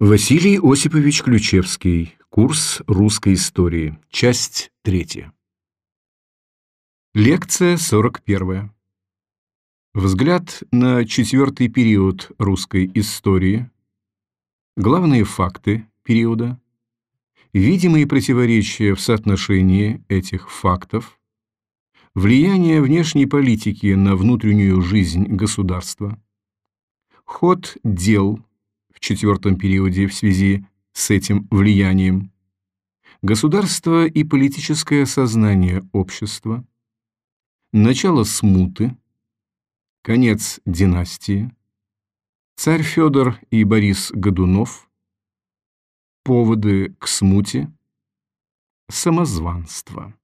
Василий Осипович Ключевский. Курс русской истории. Часть третья. Лекция 41. Взгляд на четвертый период русской истории. Главные факты периода. Видимые противоречия в соотношении этих фактов. Влияние внешней политики на внутреннюю жизнь государства. Ход дел четвертом периоде в связи с этим влиянием, государство и политическое сознание общества, начало смуты, конец династии, царь Федор и Борис Годунов, поводы к смуте, самозванство.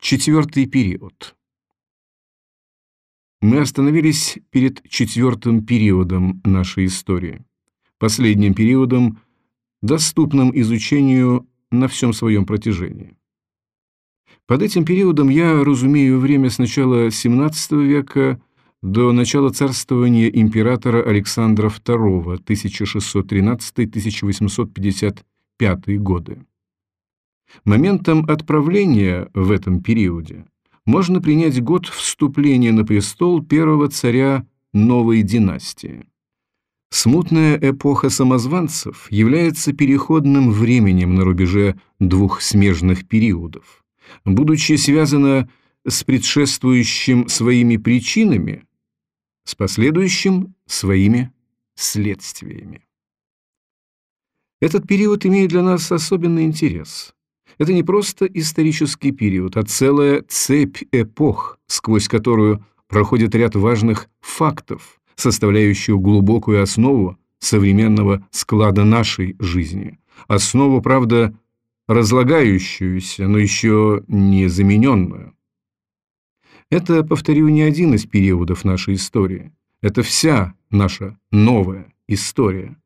Четвертый период. Мы остановились перед четвертым периодом нашей истории, последним периодом, доступным изучению на всем своем протяжении. Под этим периодом я разумею время с начала XVII века до начала царствования императора Александра II 1613-1855 годы. Моментом отправления в этом периоде – можно принять год вступления на престол первого царя новой династии. Смутная эпоха самозванцев является переходным временем на рубеже двух смежных периодов. Будучи связана с предшествующим своими причинами, с последующим своими следствиями. Этот период имеет для нас особенный интерес. Это не просто исторический период, а целая цепь эпох, сквозь которую проходит ряд важных фактов, составляющих глубокую основу современного склада нашей жизни. Основу, правда, разлагающуюся, но еще не замененную. Это, повторю, не один из периодов нашей истории. Это вся наша новая история.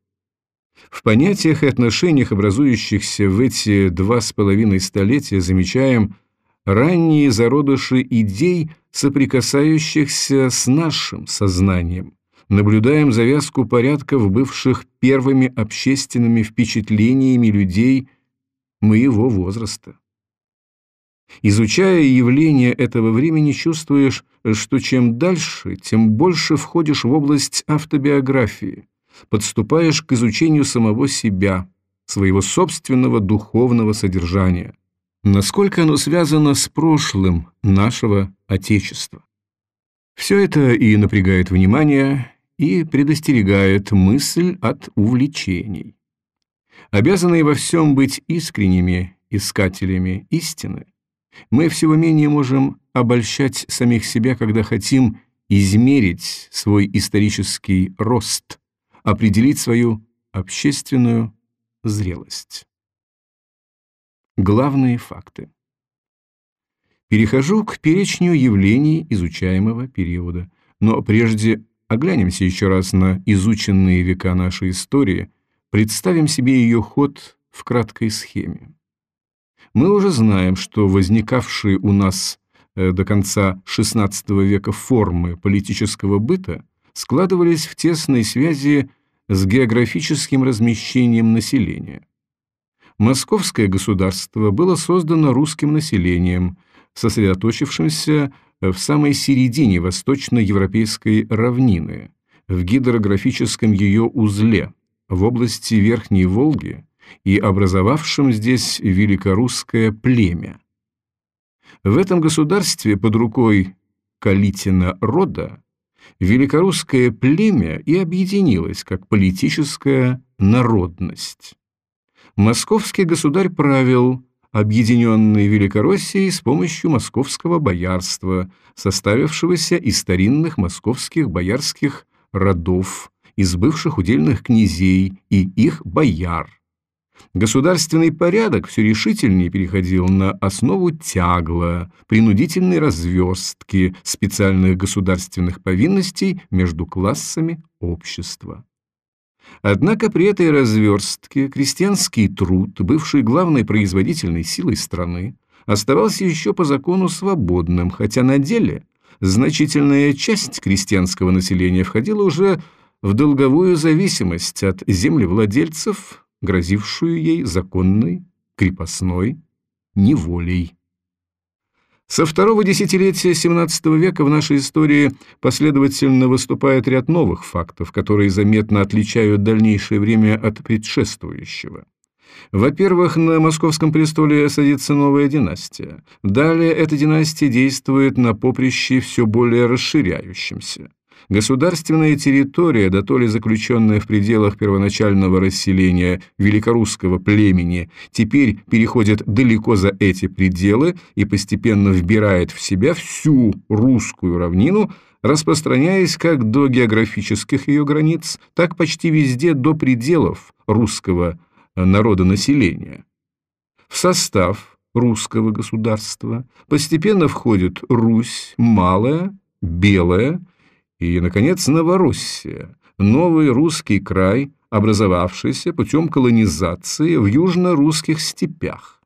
В понятиях и отношениях, образующихся в эти два с половиной столетия, замечаем ранние зародыши идей, соприкасающихся с нашим сознанием. Наблюдаем завязку порядков, бывших первыми общественными впечатлениями людей моего возраста. Изучая явления этого времени, чувствуешь, что чем дальше, тем больше входишь в область автобиографии – подступаешь к изучению самого себя, своего собственного духовного содержания. Насколько оно связано с прошлым нашего Отечества. Все это и напрягает внимание, и предостерегает мысль от увлечений. Обязанные во всем быть искренними искателями истины, мы всего менее можем обольщать самих себя, когда хотим измерить свой исторический рост – определить свою общественную зрелость. Главные факты. Перехожу к перечню явлений изучаемого периода, но прежде оглянемся еще раз на изученные века нашей истории, представим себе ее ход в краткой схеме. Мы уже знаем, что возникавшие у нас э, до конца XVI века формы политического быта складывались в тесной связи с географическим размещением населения. Московское государство было создано русским населением, сосредоточившимся в самой середине восточноевропейской равнины, в гидрографическом ее узле, в области Верхней Волги и образовавшим здесь великорусское племя. В этом государстве под рукой Калитина рода великорусское племя и объединилось как политическая народность. Московский государь правил объединенной Великороссией с помощью московского боярства, составившегося из старинных московских боярских родов, из бывших удельных князей и их бояр. Государственный порядок все решительнее переходил на основу тягла, принудительной разверстки специальных государственных повинностей между классами общества. Однако при этой разверстке крестьянский труд, бывший главной производительной силой страны, оставался еще по закону свободным, хотя на деле значительная часть крестьянского населения входила уже в долговую зависимость от землевладельцев, грозившую ей законной крепостной неволей. Со второго десятилетия XVII века в нашей истории последовательно выступает ряд новых фактов, которые заметно отличают дальнейшее время от предшествующего. Во-первых, на московском престоле садится новая династия. Далее эта династия действует на поприще все более расширяющемся. Государственная территория, дотоле заключенная в пределах первоначального расселения великорусского племени, теперь переходит далеко за эти пределы и постепенно вбирает в себя всю русскую равнину, распространяясь как до географических ее границ, так почти везде до пределов русского народонаселения. В состав русского государства постепенно входит Русь, Малая, Белая и, наконец, Новороссия, новый русский край, образовавшийся путем колонизации в южно-русских степях.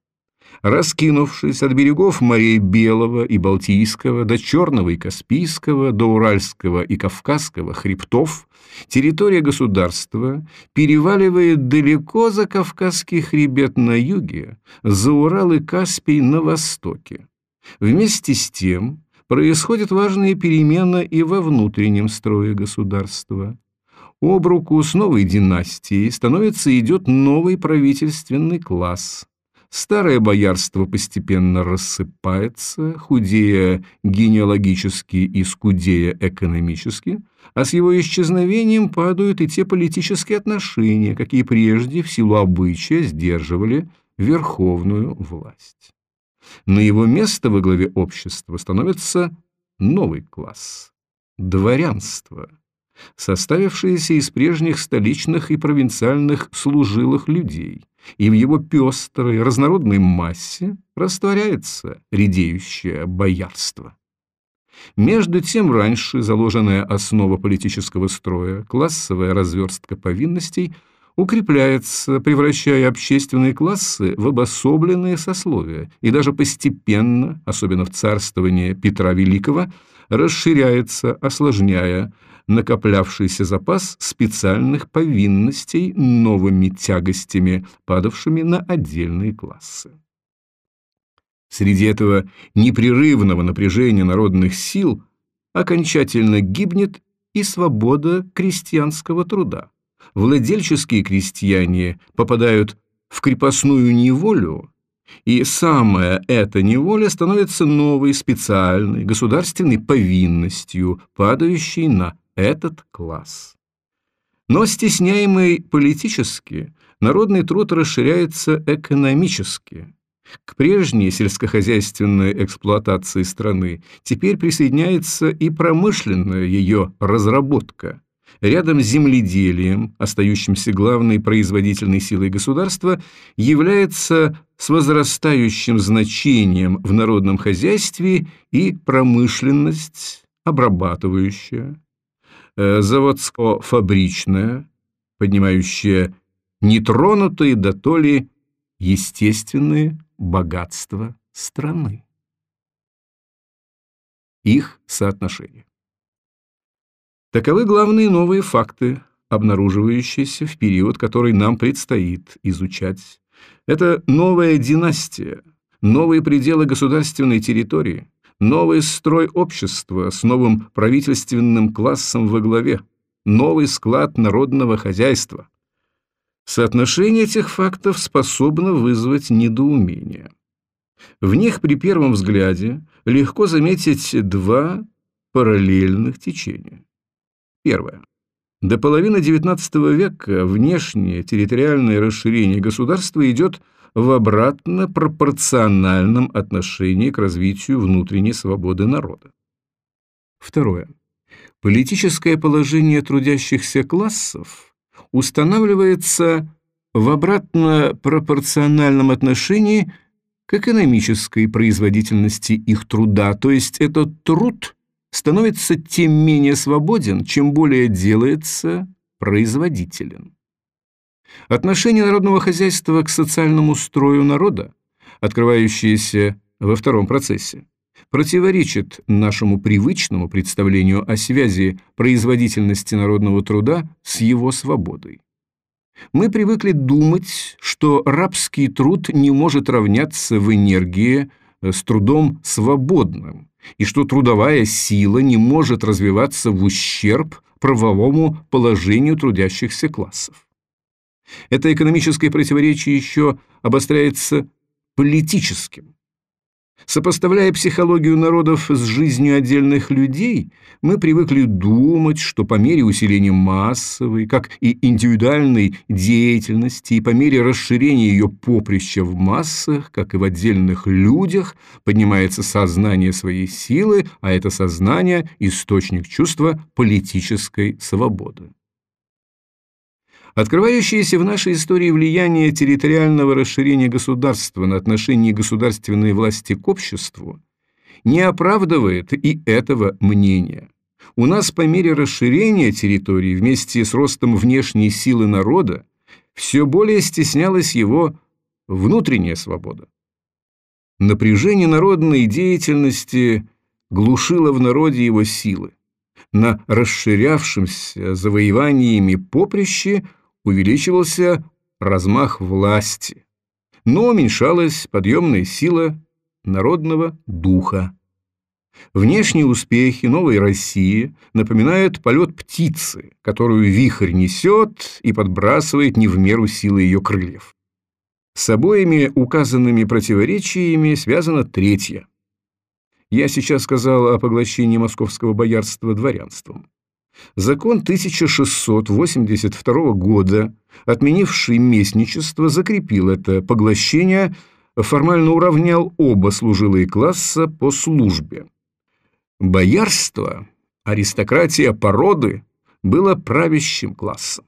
Раскинувшись от берегов морей Белого и Балтийского до Черного и Каспийского, до Уральского и Кавказского хребтов, территория государства переваливает далеко за Кавказский хребет на юге, за Урал и Каспий на востоке. Вместе с тем происходят важные перемены и во внутреннем строе государства. Об руку с новой династией становится идет новый правительственный класс. Старое боярство постепенно рассыпается, худея генеалогически и скудея экономически, а с его исчезновением падают и те политические отношения, какие прежде в силу обычая сдерживали верховную власть. На его место во главе общества становится новый класс – дворянство, составившееся из прежних столичных и провинциальных служилых людей, и в его пестрой разнородной массе растворяется редеющее боярство. Между тем раньше заложенная основа политического строя, классовая разверстка повинностей – укрепляется, превращая общественные классы в обособленные сословия, и даже постепенно, особенно в царствовании Петра Великого, расширяется, осложняя накоплявшийся запас специальных повинностей новыми тягостями, падавшими на отдельные классы. Среди этого непрерывного напряжения народных сил окончательно гибнет и свобода крестьянского труда владельческие крестьяне попадают в крепостную неволю, и самая эта неволя становится новой специальной государственной повинностью, падающей на этот класс. Но стесняемый политически, народный труд расширяется экономически. К прежней сельскохозяйственной эксплуатации страны теперь присоединяется и промышленная ее разработка – рядом с земледелием, остающимся главной производительной силой государства, является с возрастающим значением в народном хозяйстве и промышленность обрабатывающая, э, заводско-фабричная, поднимающая нетронутые до то ли естественные богатства страны. Их соотношение. Таковы главные новые факты, обнаруживающиеся в период, который нам предстоит изучать. Это новая династия, новые пределы государственной территории, новый строй общества с новым правительственным классом во главе, новый склад народного хозяйства. Соотношение этих фактов способно вызвать недоумение. В них при первом взгляде легко заметить два параллельных течения. Первое. До половины XIX века внешнее территориальное расширение государства идет в обратно пропорциональном отношении к развитию внутренней свободы народа. Второе. Политическое положение трудящихся классов устанавливается в обратно пропорциональном отношении к экономической производительности их труда, то есть этот труд становится тем менее свободен, чем более делается производителен. Отношение народного хозяйства к социальному строю народа, открывающееся во втором процессе, противоречит нашему привычному представлению о связи производительности народного труда с его свободой. Мы привыкли думать, что рабский труд не может равняться в энергии э, с трудом свободным, и что трудовая сила не может развиваться в ущерб правовому положению трудящихся классов. Это экономическое противоречие еще обостряется политическим. Сопоставляя психологию народов с жизнью отдельных людей, мы привыкли думать, что по мере усиления массовой, как и индивидуальной деятельности, и по мере расширения ее поприща в массах, как и в отдельных людях, поднимается сознание своей силы, а это сознание – источник чувства политической свободы. Открывающееся в нашей истории влияние территориального расширения государства на отношение государственной власти к обществу не оправдывает и этого мнения. У нас по мере расширения территории вместе с ростом внешней силы народа все более стеснялась его внутренняя свобода. Напряжение народной деятельности глушило в народе его силы. На расширявшемся завоеваниями поприще увеличивался размах власти, но уменьшалась подъемная сила народного духа. Внешние успехи новой России напоминают полет птицы, которую вихрь несет и подбрасывает не в меру силы ее крыльев. С обоими указанными противоречиями связано третье. Я сейчас сказал о поглощении московского боярства дворянством. Закон 1682 года, отменивший местничество, закрепил это поглощение, формально уравнял оба служилые класса по службе. Боярство, аристократия породы, было правящим классом.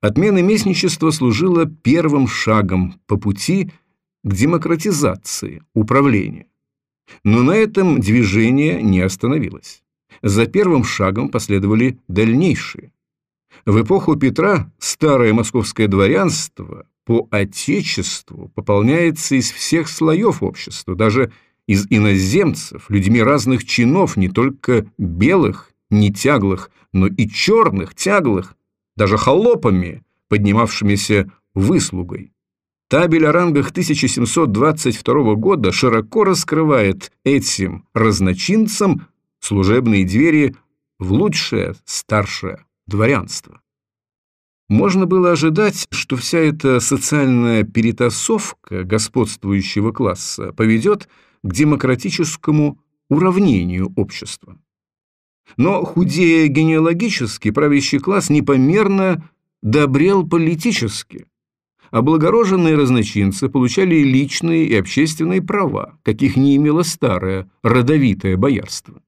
Отмена местничества служила первым шагом по пути к демократизации управления. Но на этом движение не остановилось. За первым шагом последовали дальнейшие. В эпоху Петра старое московское дворянство по отечеству пополняется из всех слоев общества, даже из иноземцев, людьми разных чинов, не только белых, не тяглых, но и черных, тяглых, даже холопами, поднимавшимися выслугой. Табель о рангах 1722 года широко раскрывает этим разночинцам служебные двери в лучшее старшее дворянство. Можно было ожидать, что вся эта социальная перетасовка господствующего класса поведет к демократическому уравнению общества. Но худея генеалогически, правящий класс непомерно добрел политически, а благороженные разночинцы получали личные и общественные права, каких не имело старое родовитое боярство.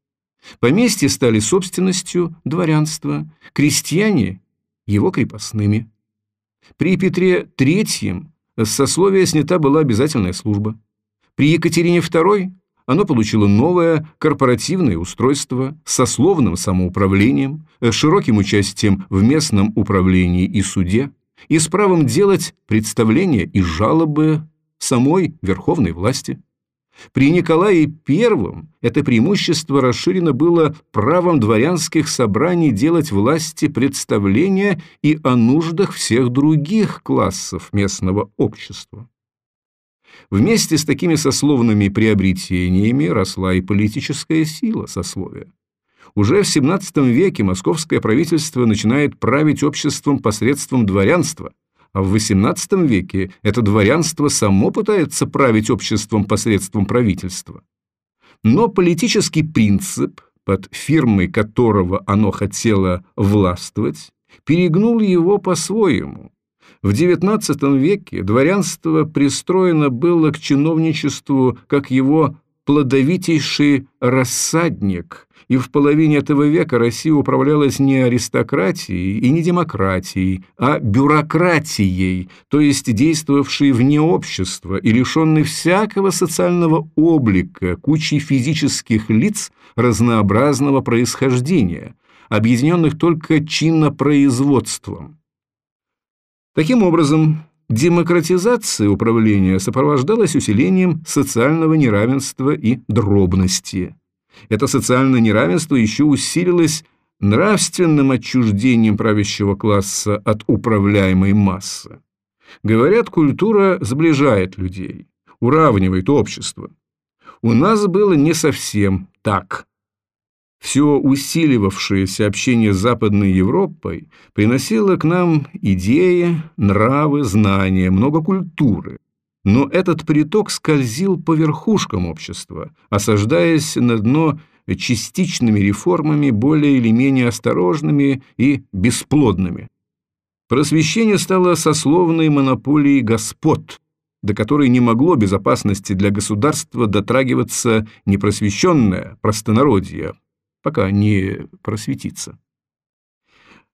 Поместья стали собственностью дворянства, крестьяне – его крепостными. При Петре III с сословия снята была обязательная служба. При Екатерине II оно получило новое корпоративное устройство с сословным самоуправлением, широким участием в местном управлении и суде и с правом делать представления и жалобы самой верховной власти. При Николае I это преимущество расширено было правом дворянских собраний делать власти представления и о нуждах всех других классов местного общества. Вместе с такими сословными приобретениями росла и политическая сила сословия. Уже в XVII веке московское правительство начинает править обществом посредством дворянства – в XVIII веке это дворянство само пытается править обществом посредством правительства. Но политический принцип, под фирмой которого оно хотело властвовать, перегнул его по-своему. В XIX веке дворянство пристроено было к чиновничеству как его плодовитейший рассадник, и в половине этого века Россия управлялась не аристократией и не демократией, а бюрократией, то есть действовавшей вне общества и лишенной всякого социального облика, кучей физических лиц разнообразного происхождения, объединенных только чинопроизводством. Таким образом, демократизация управления сопровождалась усилением социального неравенства и дробности. Это социальное неравенство еще усилилось нравственным отчуждением правящего класса от управляемой массы. Говорят, культура сближает людей, уравнивает общество. У нас было не совсем так. Все усиливавшееся общение с Западной Европой приносило к нам идеи, нравы, знания, много культуры. Но этот приток скользил по верхушкам общества, осаждаясь на дно частичными реформами, более или менее осторожными и бесплодными. Просвещение стало сословной монополией господ, до которой не могло безопасности для государства дотрагиваться непросвещенное простонародье, пока не просветится.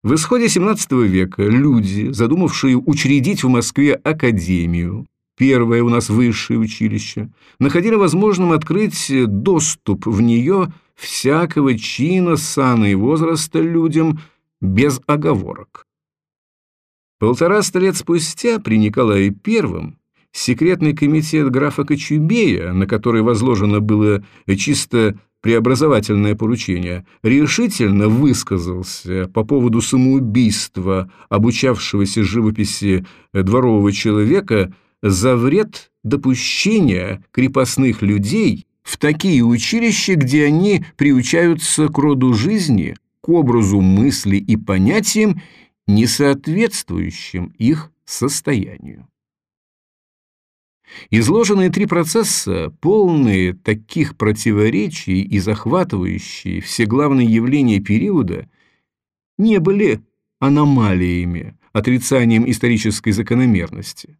В исходе XVII века люди, задумавшие учредить в Москве академию, первое у нас высшее училище, находили возможным открыть доступ в нее всякого чина, сана и возраста людям без оговорок. Полтораста лет спустя при Николае I секретный комитет графа Кочубея, на который возложено было чисто преобразовательное поручение, решительно высказался по поводу самоубийства обучавшегося живописи дворового человека за вред допущения крепостных людей в такие училища, где они приучаются к роду жизни, к образу мысли и понятиям, не соответствующим их состоянию. Изложенные три процесса, полные таких противоречий и захватывающие все главные явления периода, не были аномалиями, отрицанием исторической закономерности.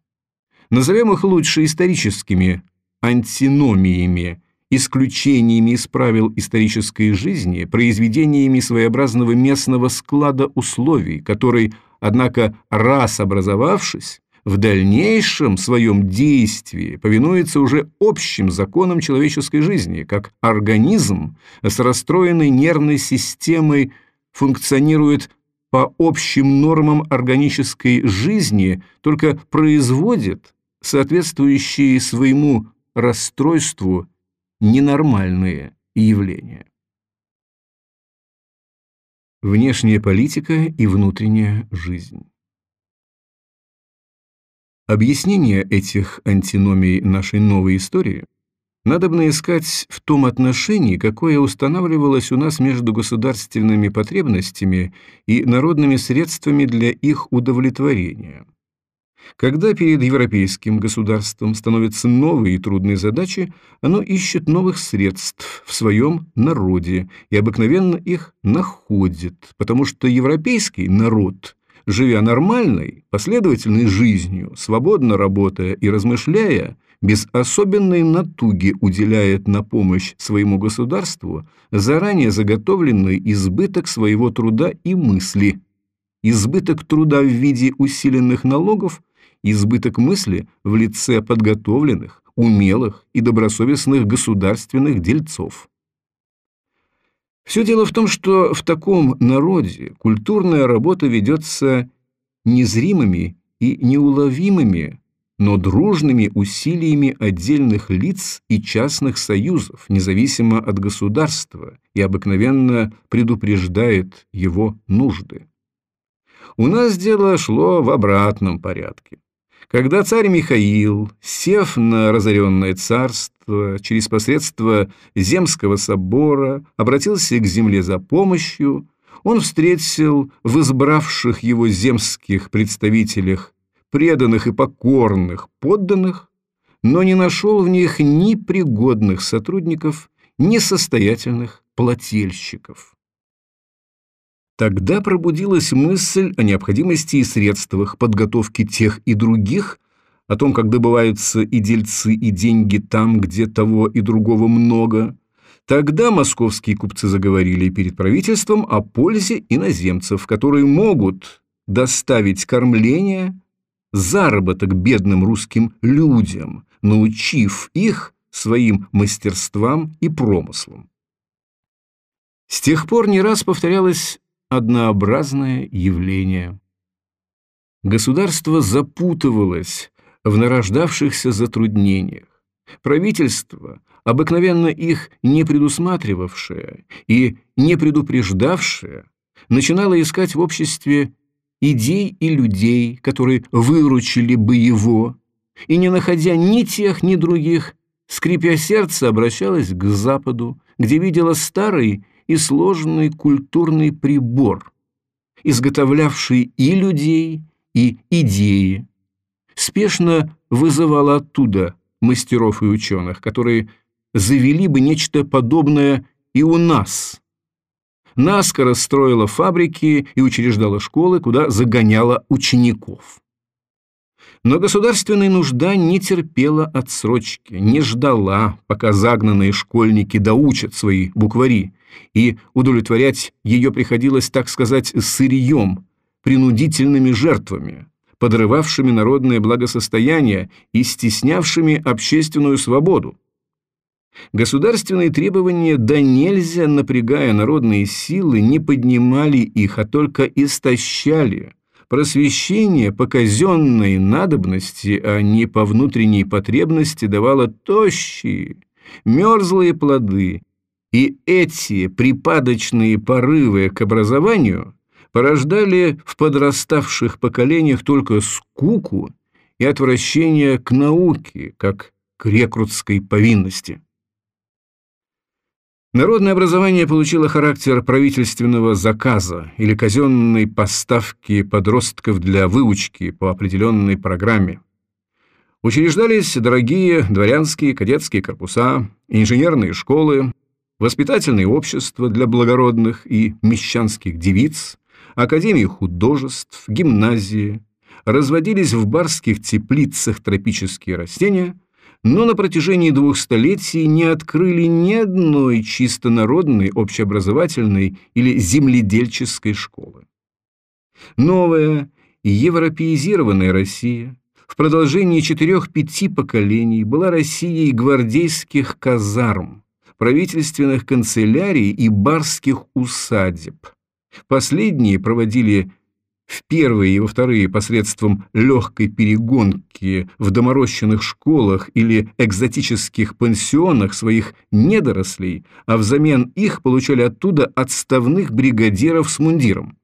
Назовем их лучше историческими антиномиями, исключениями из правил исторической жизни, произведениями своеобразного местного склада условий, который, однако, раз образовавшись, в дальнейшем своем действии повинуется уже общим законам человеческой жизни, как организм с расстроенной нервной системой функционирует по общим нормам органической жизни, только производит соответствующие своему расстройству ненормальные явления. Внешняя политика и внутренняя жизнь Объяснение этих антиномий нашей новой истории надо бы искать в том отношении, какое устанавливалось у нас между государственными потребностями и народными средствами для их удовлетворения. Когда перед европейским государством становятся новые и трудные задачи, оно ищет новых средств в своем народе и обыкновенно их находит, потому что европейский народ – живя нормальной, последовательной жизнью, свободно работая и размышляя, без особенной натуги уделяет на помощь своему государству заранее заготовленный избыток своего труда и мысли, избыток труда в виде усиленных налогов, избыток мысли в лице подготовленных, умелых и добросовестных государственных дельцов. Все дело в том, что в таком народе культурная работа ведется незримыми и неуловимыми, но дружными усилиями отдельных лиц и частных союзов, независимо от государства, и обыкновенно предупреждает его нужды. У нас дело шло в обратном порядке. Когда царь Михаил, сев на разоренное царство, через посредство Земского собора, обратился к земле за помощью, он встретил в избравших его земских представителях преданных и покорных подданных, но не нашел в них ни пригодных сотрудников, ни состоятельных плательщиков. Тогда пробудилась мысль о необходимости и средствах подготовки тех и других, о том, как добываются и дельцы, и деньги там, где того и другого много. Тогда московские купцы заговорили перед правительством о пользе иноземцев, которые могут доставить кормление, заработок бедным русским людям, научив их своим мастерствам и промыслам. С тех пор не раз повторялось однообразное явление. Государство запутывалось в нарождавшихся затруднениях. Правительство, обыкновенно их не предусматривавшее и не предупреждавшее, начинало искать в обществе идей и людей, которые выручили бы его, и, не находя ни тех, ни других, скрипя сердце, обращалась к Западу, где видела старый и сложный культурный прибор, изготовлявший и людей, и идеи, спешно вызывала оттуда мастеров и ученых, которые завели бы нечто подобное и у нас. Наскоро строила фабрики и учреждала школы, куда загоняла учеников. Но государственная нужда не терпела отсрочки, не ждала, пока загнанные школьники доучат свои буквари, и удовлетворять ее приходилось, так сказать, сырьем, принудительными жертвами, подрывавшими народное благосостояние и стеснявшими общественную свободу. Государственные требования да нельзя, напрягая народные силы, не поднимали их, а только истощали. Просвещение по казенной надобности, а не по внутренней потребности, давало тощие, мерзлые плоды, и эти припадочные порывы к образованию порождали в подраставших поколениях только скуку и отвращение к науке, как к рекрутской повинности. Народное образование получило характер правительственного заказа или казенной поставки подростков для выучки по определенной программе. Учреждались дорогие дворянские кадетские корпуса, инженерные школы, воспитательные общества для благородных и мещанских девиц, Академии художеств, гимназии, разводились в барских теплицах тропические растения, но на протяжении двух столетий не открыли ни одной чисто народной, общеобразовательной или земледельческой школы. Новая, европеизированная Россия в продолжении четырех-пяти поколений была Россией гвардейских казарм, правительственных канцелярий и барских усадеб – Последние проводили в первые и во вторые посредством легкой перегонки в доморощенных школах или экзотических пансионах своих недорослей, а взамен их получали оттуда отставных бригадиров с мундиром.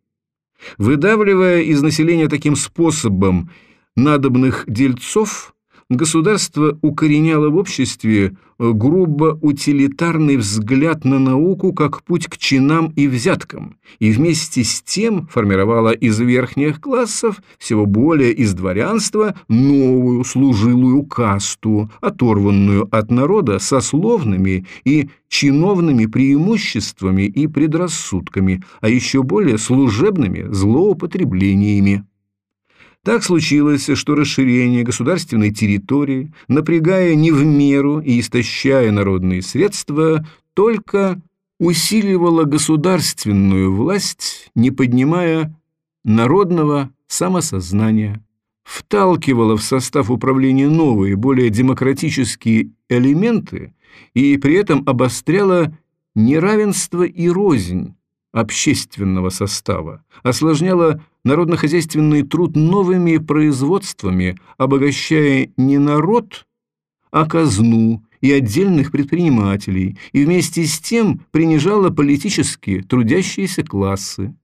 Выдавливая из населения таким способом надобных дельцов, государство укореняло в обществе э, грубо утилитарный взгляд на науку как путь к чинам и взяткам, и вместе с тем формировало из верхних классов, всего более из дворянства, новую служилую касту, оторванную от народа сословными и чиновными преимуществами и предрассудками, а еще более служебными злоупотреблениями. Так случилось, что расширение государственной территории, напрягая не в меру и истощая народные средства, только усиливало государственную власть, не поднимая народного самосознания, вталкивало в состав управления новые, более демократические элементы и при этом обостряло неравенство и рознь, общественного состава, осложняла народно-хозяйственный труд новыми производствами, обогащая не народ, а казну и отдельных предпринимателей, и вместе с тем принижала политически трудящиеся классы.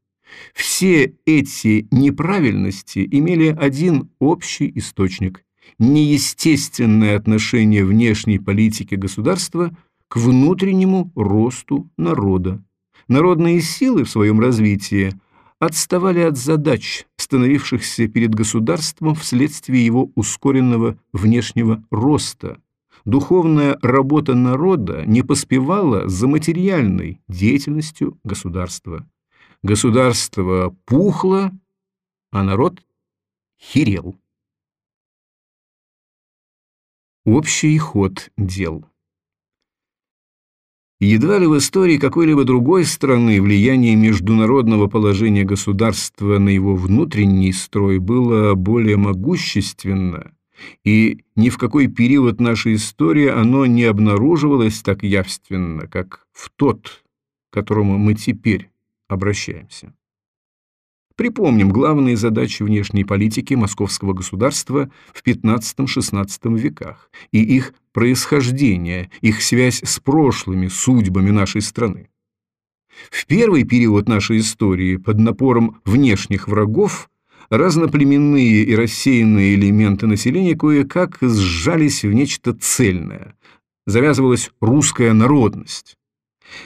Все эти неправильности имели один общий источник – неестественное отношение внешней политики государства к внутреннему росту народа народные силы в своем развитии отставали от задач, становившихся перед государством вследствие его ускоренного внешнего роста. Духовная работа народа не поспевала за материальной деятельностью государства. Государство пухло, а народ херел. Общий ход дел Едва ли в истории какой-либо другой страны влияние международного положения государства на его внутренний строй было более могущественно, и ни в какой период нашей истории оно не обнаруживалось так явственно, как в тот, к которому мы теперь обращаемся. Припомним главные задачи внешней политики московского государства в XV-XVI веках и их происхождение, их связь с прошлыми судьбами нашей страны. В первый период нашей истории под напором внешних врагов разноплеменные и рассеянные элементы населения кое-как сжались в нечто цельное. Завязывалась русская народность.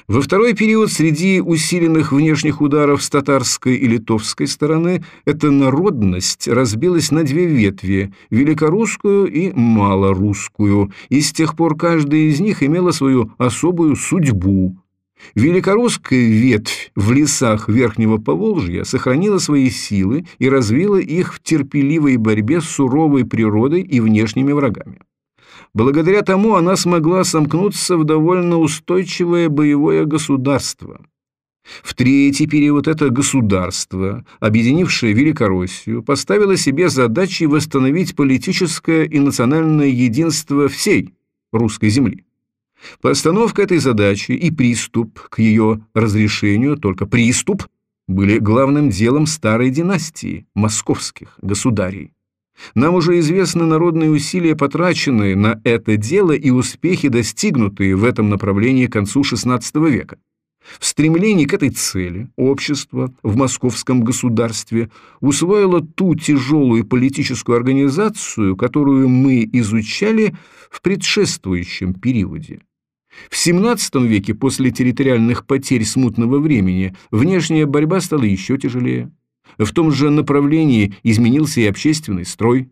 Во второй период среди усиленных внешних ударов с татарской и литовской стороны эта народность разбилась на две ветви – великорусскую и малорусскую, и с тех пор каждая из них имела свою особую судьбу. Великорусская ветвь в лесах Верхнего Поволжья сохранила свои силы и развила их в терпеливой борьбе с суровой природой и внешними врагами. Благодаря тому она смогла сомкнуться в довольно устойчивое боевое государство. В третий период это государство, объединившее Великороссию, поставило себе задачей восстановить политическое и национальное единство всей русской земли. Постановка этой задачи и приступ к ее разрешению, только приступ, были главным делом старой династии московских государей. Нам уже известны народные усилия, потраченные на это дело и успехи, достигнутые в этом направлении к концу XVI века. В стремлении к этой цели общество в московском государстве усвоило ту тяжелую политическую организацию, которую мы изучали в предшествующем периоде. В XVII веке после территориальных потерь смутного времени внешняя борьба стала еще тяжелее. В том же направлении изменился и общественный строй.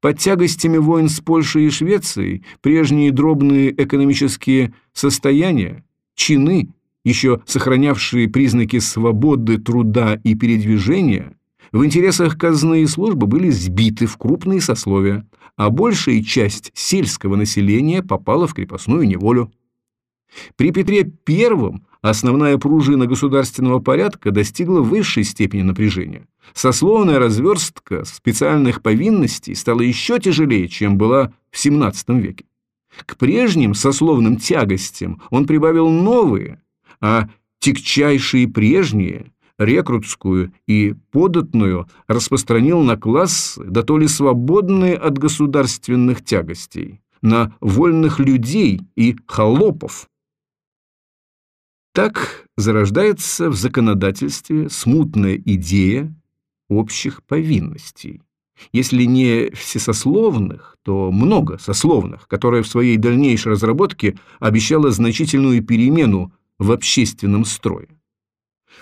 Под тягостями войн с Польшей и Швецией прежние дробные экономические состояния, чины, еще сохранявшие признаки свободы труда и передвижения, в интересах казны и службы были сбиты в крупные сословия, а большая часть сельского населения попала в крепостную неволю. При Петре I основная пружина государственного порядка достигла высшей степени напряжения. Сословная разверстка специальных повинностей стала еще тяжелее, чем была в XVII веке. К прежним сословным тягостям он прибавил новые, а тягчайшие прежние, рекрутскую и податную, распространил на классы, да то ли свободные от государственных тягостей, на вольных людей и холопов, так зарождается в законодательстве смутная идея общих повинностей. Если не всесословных, то много сословных, которая в своей дальнейшей разработке обещала значительную перемену в общественном строе.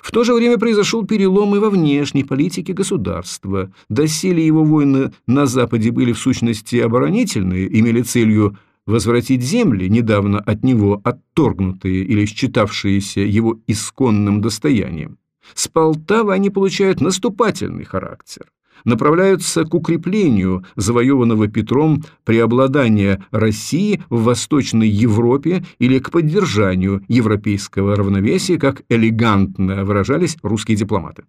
В то же время произошел перелом и во внешней политике государства. Доселе его войны на Западе были в сущности оборонительные, имели целью возвратить земли, недавно от него отторгнутые или считавшиеся его исконным достоянием. С Полтавы они получают наступательный характер, направляются к укреплению завоеванного Петром преобладания России в Восточной Европе или к поддержанию европейского равновесия, как элегантно выражались русские дипломаты.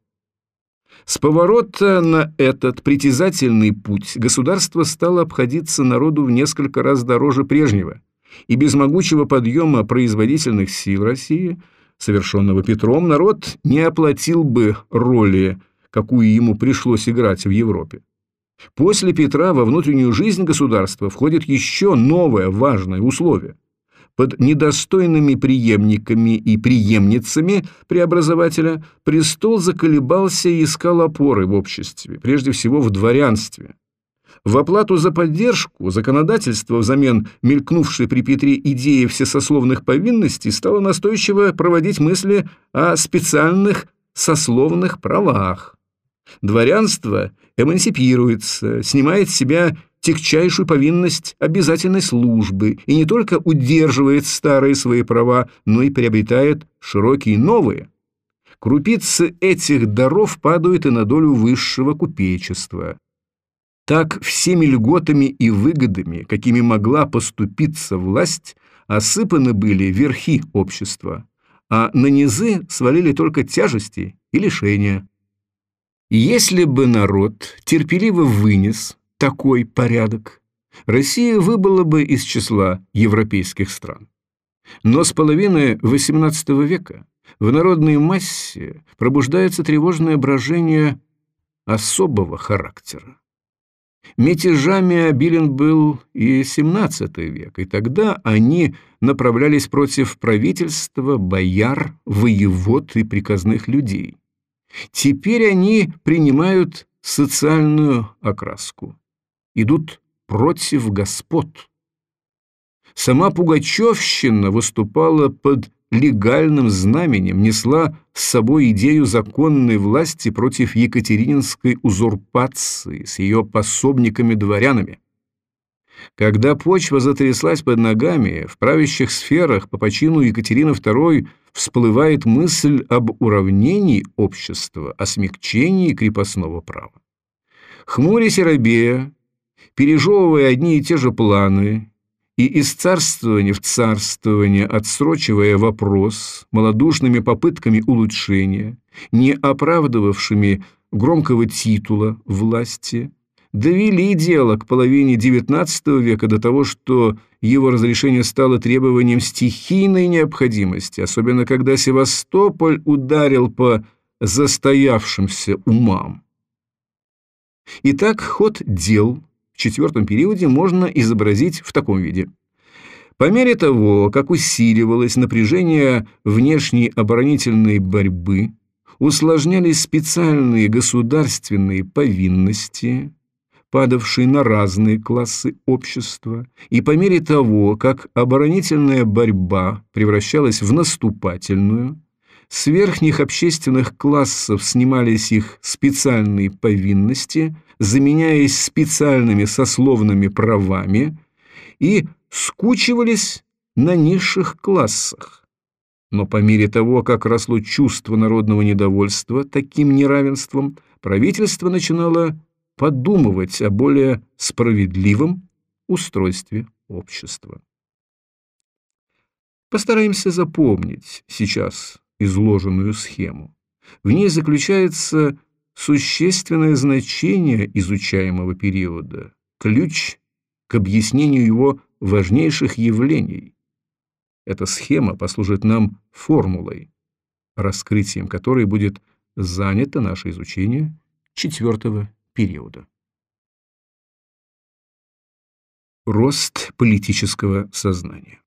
С поворота на этот притязательный путь государство стало обходиться народу в несколько раз дороже прежнего, и без могучего подъема производительных сил России, совершенного Петром, народ не оплатил бы роли, какую ему пришлось играть в Европе. После Петра во внутреннюю жизнь государства входит еще новое важное условие – под недостойными преемниками и преемницами преобразователя престол заколебался и искал опоры в обществе, прежде всего в дворянстве. В оплату за поддержку законодательство взамен мелькнувшей при Петре идеи всесословных повинностей стало настойчиво проводить мысли о специальных сословных правах. Дворянство эмансипируется, снимает с себя тягчайшую повинность обязательной службы и не только удерживает старые свои права, но и приобретает широкие новые. Крупицы этих даров падают и на долю высшего купечества. Так всеми льготами и выгодами, какими могла поступиться власть, осыпаны были верхи общества, а на низы свалили только тяжести и лишения. Если бы народ терпеливо вынес такой порядок, Россия выбыла бы из числа европейских стран. Но с половины XVIII века в народной массе пробуждается тревожное брожение особого характера. Мятежами обилен был и XVII век, и тогда они направлялись против правительства, бояр, воевод и приказных людей. Теперь они принимают социальную окраску, идут против господ. Сама Пугачевщина выступала под легальным знаменем, несла с собой идею законной власти против екатерининской узурпации с ее пособниками-дворянами. Когда почва затряслась под ногами, в правящих сферах по почину Екатерины II всплывает мысль об уравнении общества, о смягчении крепостного права. Хмурясь и робея, пережевывая одни и те же планы, и из царствования в царствование, отсрочивая вопрос малодушными попытками улучшения, не оправдывавшими громкого титула власти, довели дело к половине XIX века до того, что его разрешение стало требованием стихийной необходимости, особенно когда Севастополь ударил по застоявшимся умам. Итак, ход дел четвертом периоде можно изобразить в таком виде. По мере того, как усиливалось напряжение внешней оборонительной борьбы, усложнялись специальные государственные повинности, падавшие на разные классы общества, и по мере того, как оборонительная борьба превращалась в наступательную, с верхних общественных классов снимались их специальные повинности, заменяясь специальными сословными правами и скучивались на низших классах. Но по мере того, как росло чувство народного недовольства таким неравенством, правительство начинало подумывать о более справедливом устройстве общества. Постараемся запомнить сейчас изложенную схему. В ней заключается существенное значение изучаемого периода, ключ к объяснению его важнейших явлений. Эта схема послужит нам формулой, раскрытием которой будет занято наше изучение четвертого периода. Рост политического сознания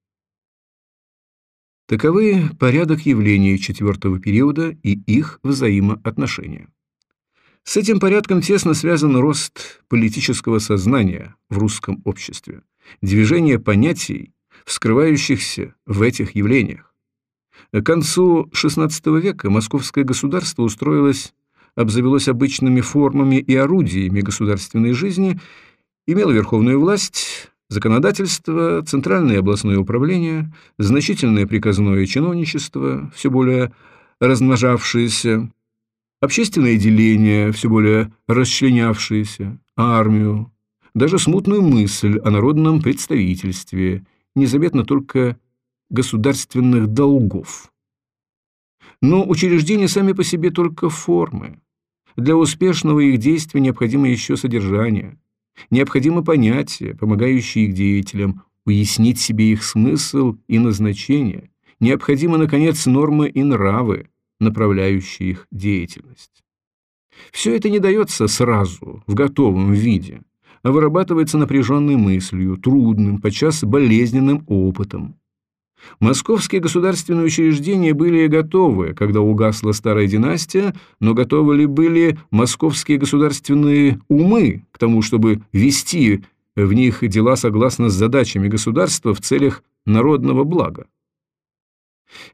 Таковы порядок явлений четвертого периода и их взаимоотношения. С этим порядком тесно связан рост политического сознания в русском обществе, движение понятий, вскрывающихся в этих явлениях. К концу XVI века московское государство устроилось, обзавелось обычными формами и орудиями государственной жизни, имело верховную власть, Законодательство, центральное и областное управление, значительное приказное чиновничество, все более размножавшееся, общественное деление, все более расчленявшееся, армию, даже смутную мысль о народном представительстве, незаметно только государственных долгов. Но учреждения сами по себе только формы. Для успешного их действия необходимо еще содержание – Необходимо понятия, помогающие их деятелям уяснить себе их смысл и назначение. Необходимо, наконец, нормы и нравы, направляющие их деятельность. Все это не дается сразу, в готовом виде, а вырабатывается напряженной мыслью, трудным, подчас болезненным опытом. Московские государственные учреждения были готовы, когда угасла старая династия, но готовы ли были московские государственные умы к тому, чтобы вести в них дела согласно с задачами государства в целях народного блага?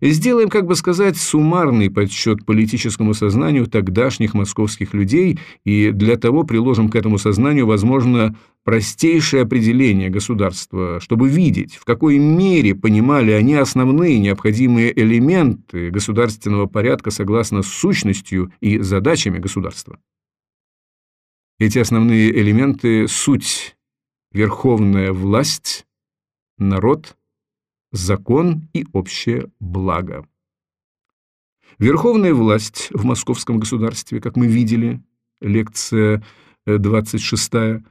Сделаем, как бы сказать, суммарный подсчет политическому сознанию тогдашних московских людей и для того приложим к этому сознанию, возможно, простейшее определение государства, чтобы видеть, в какой мере понимали они основные необходимые элементы государственного порядка согласно сущностью и задачами государства. Эти основные элементы – суть, верховная власть, народ – закон и общее благо. Верховная власть в московском государстве, как мы видели, лекция 26 э,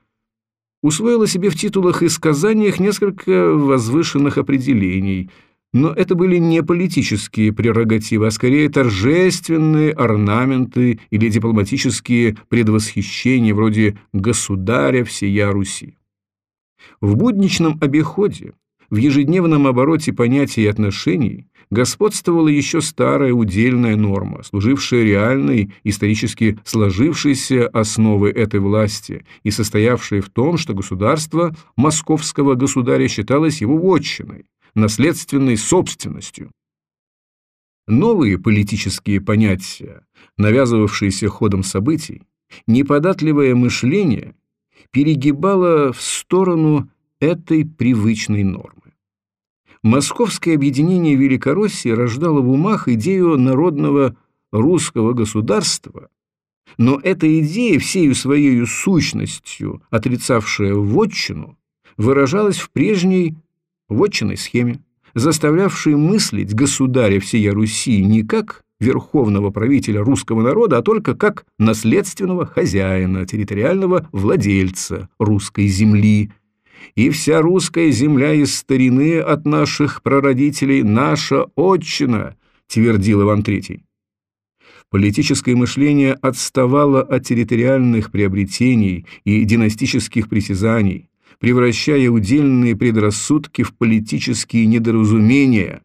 усвоила себе в титулах и сказаниях несколько возвышенных определений, Но это были не политические прерогативы, а скорее торжественные орнаменты или дипломатические предвосхищения вроде «государя всея Руси». В будничном обиходе, в ежедневном обороте понятий и отношений господствовала еще старая удельная норма, служившая реальной, исторически сложившейся основой этой власти и состоявшая в том, что государство московского государя считалось его вотчиной, наследственной собственностью. Новые политические понятия, навязывавшиеся ходом событий, неподатливое мышление перегибало в сторону этой привычной нормы. Московское объединение Великороссии рождало в умах идею народного русского государства, но эта идея, всею своей сущностью, отрицавшая вотчину, выражалась в прежней вотчиной схеме, заставлявшей мыслить государя всея Руси не как верховного правителя русского народа, а только как наследственного хозяина, территориального владельца русской земли. И вся русская земля из старины от наших прародителей наша отчина, твердил Иван III. Политическое мышление отставало от территориальных приобретений и династических притязаний, превращая удельные предрассудки в политические недоразумения,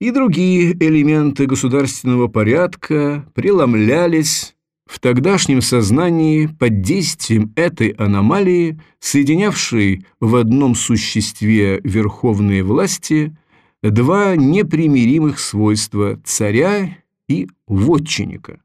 и другие элементы государственного порядка преломлялись в тогдашнем сознании под действием этой аномалии, соединявшей в одном существе верховные власти два непримиримых свойства царя и вотчинника.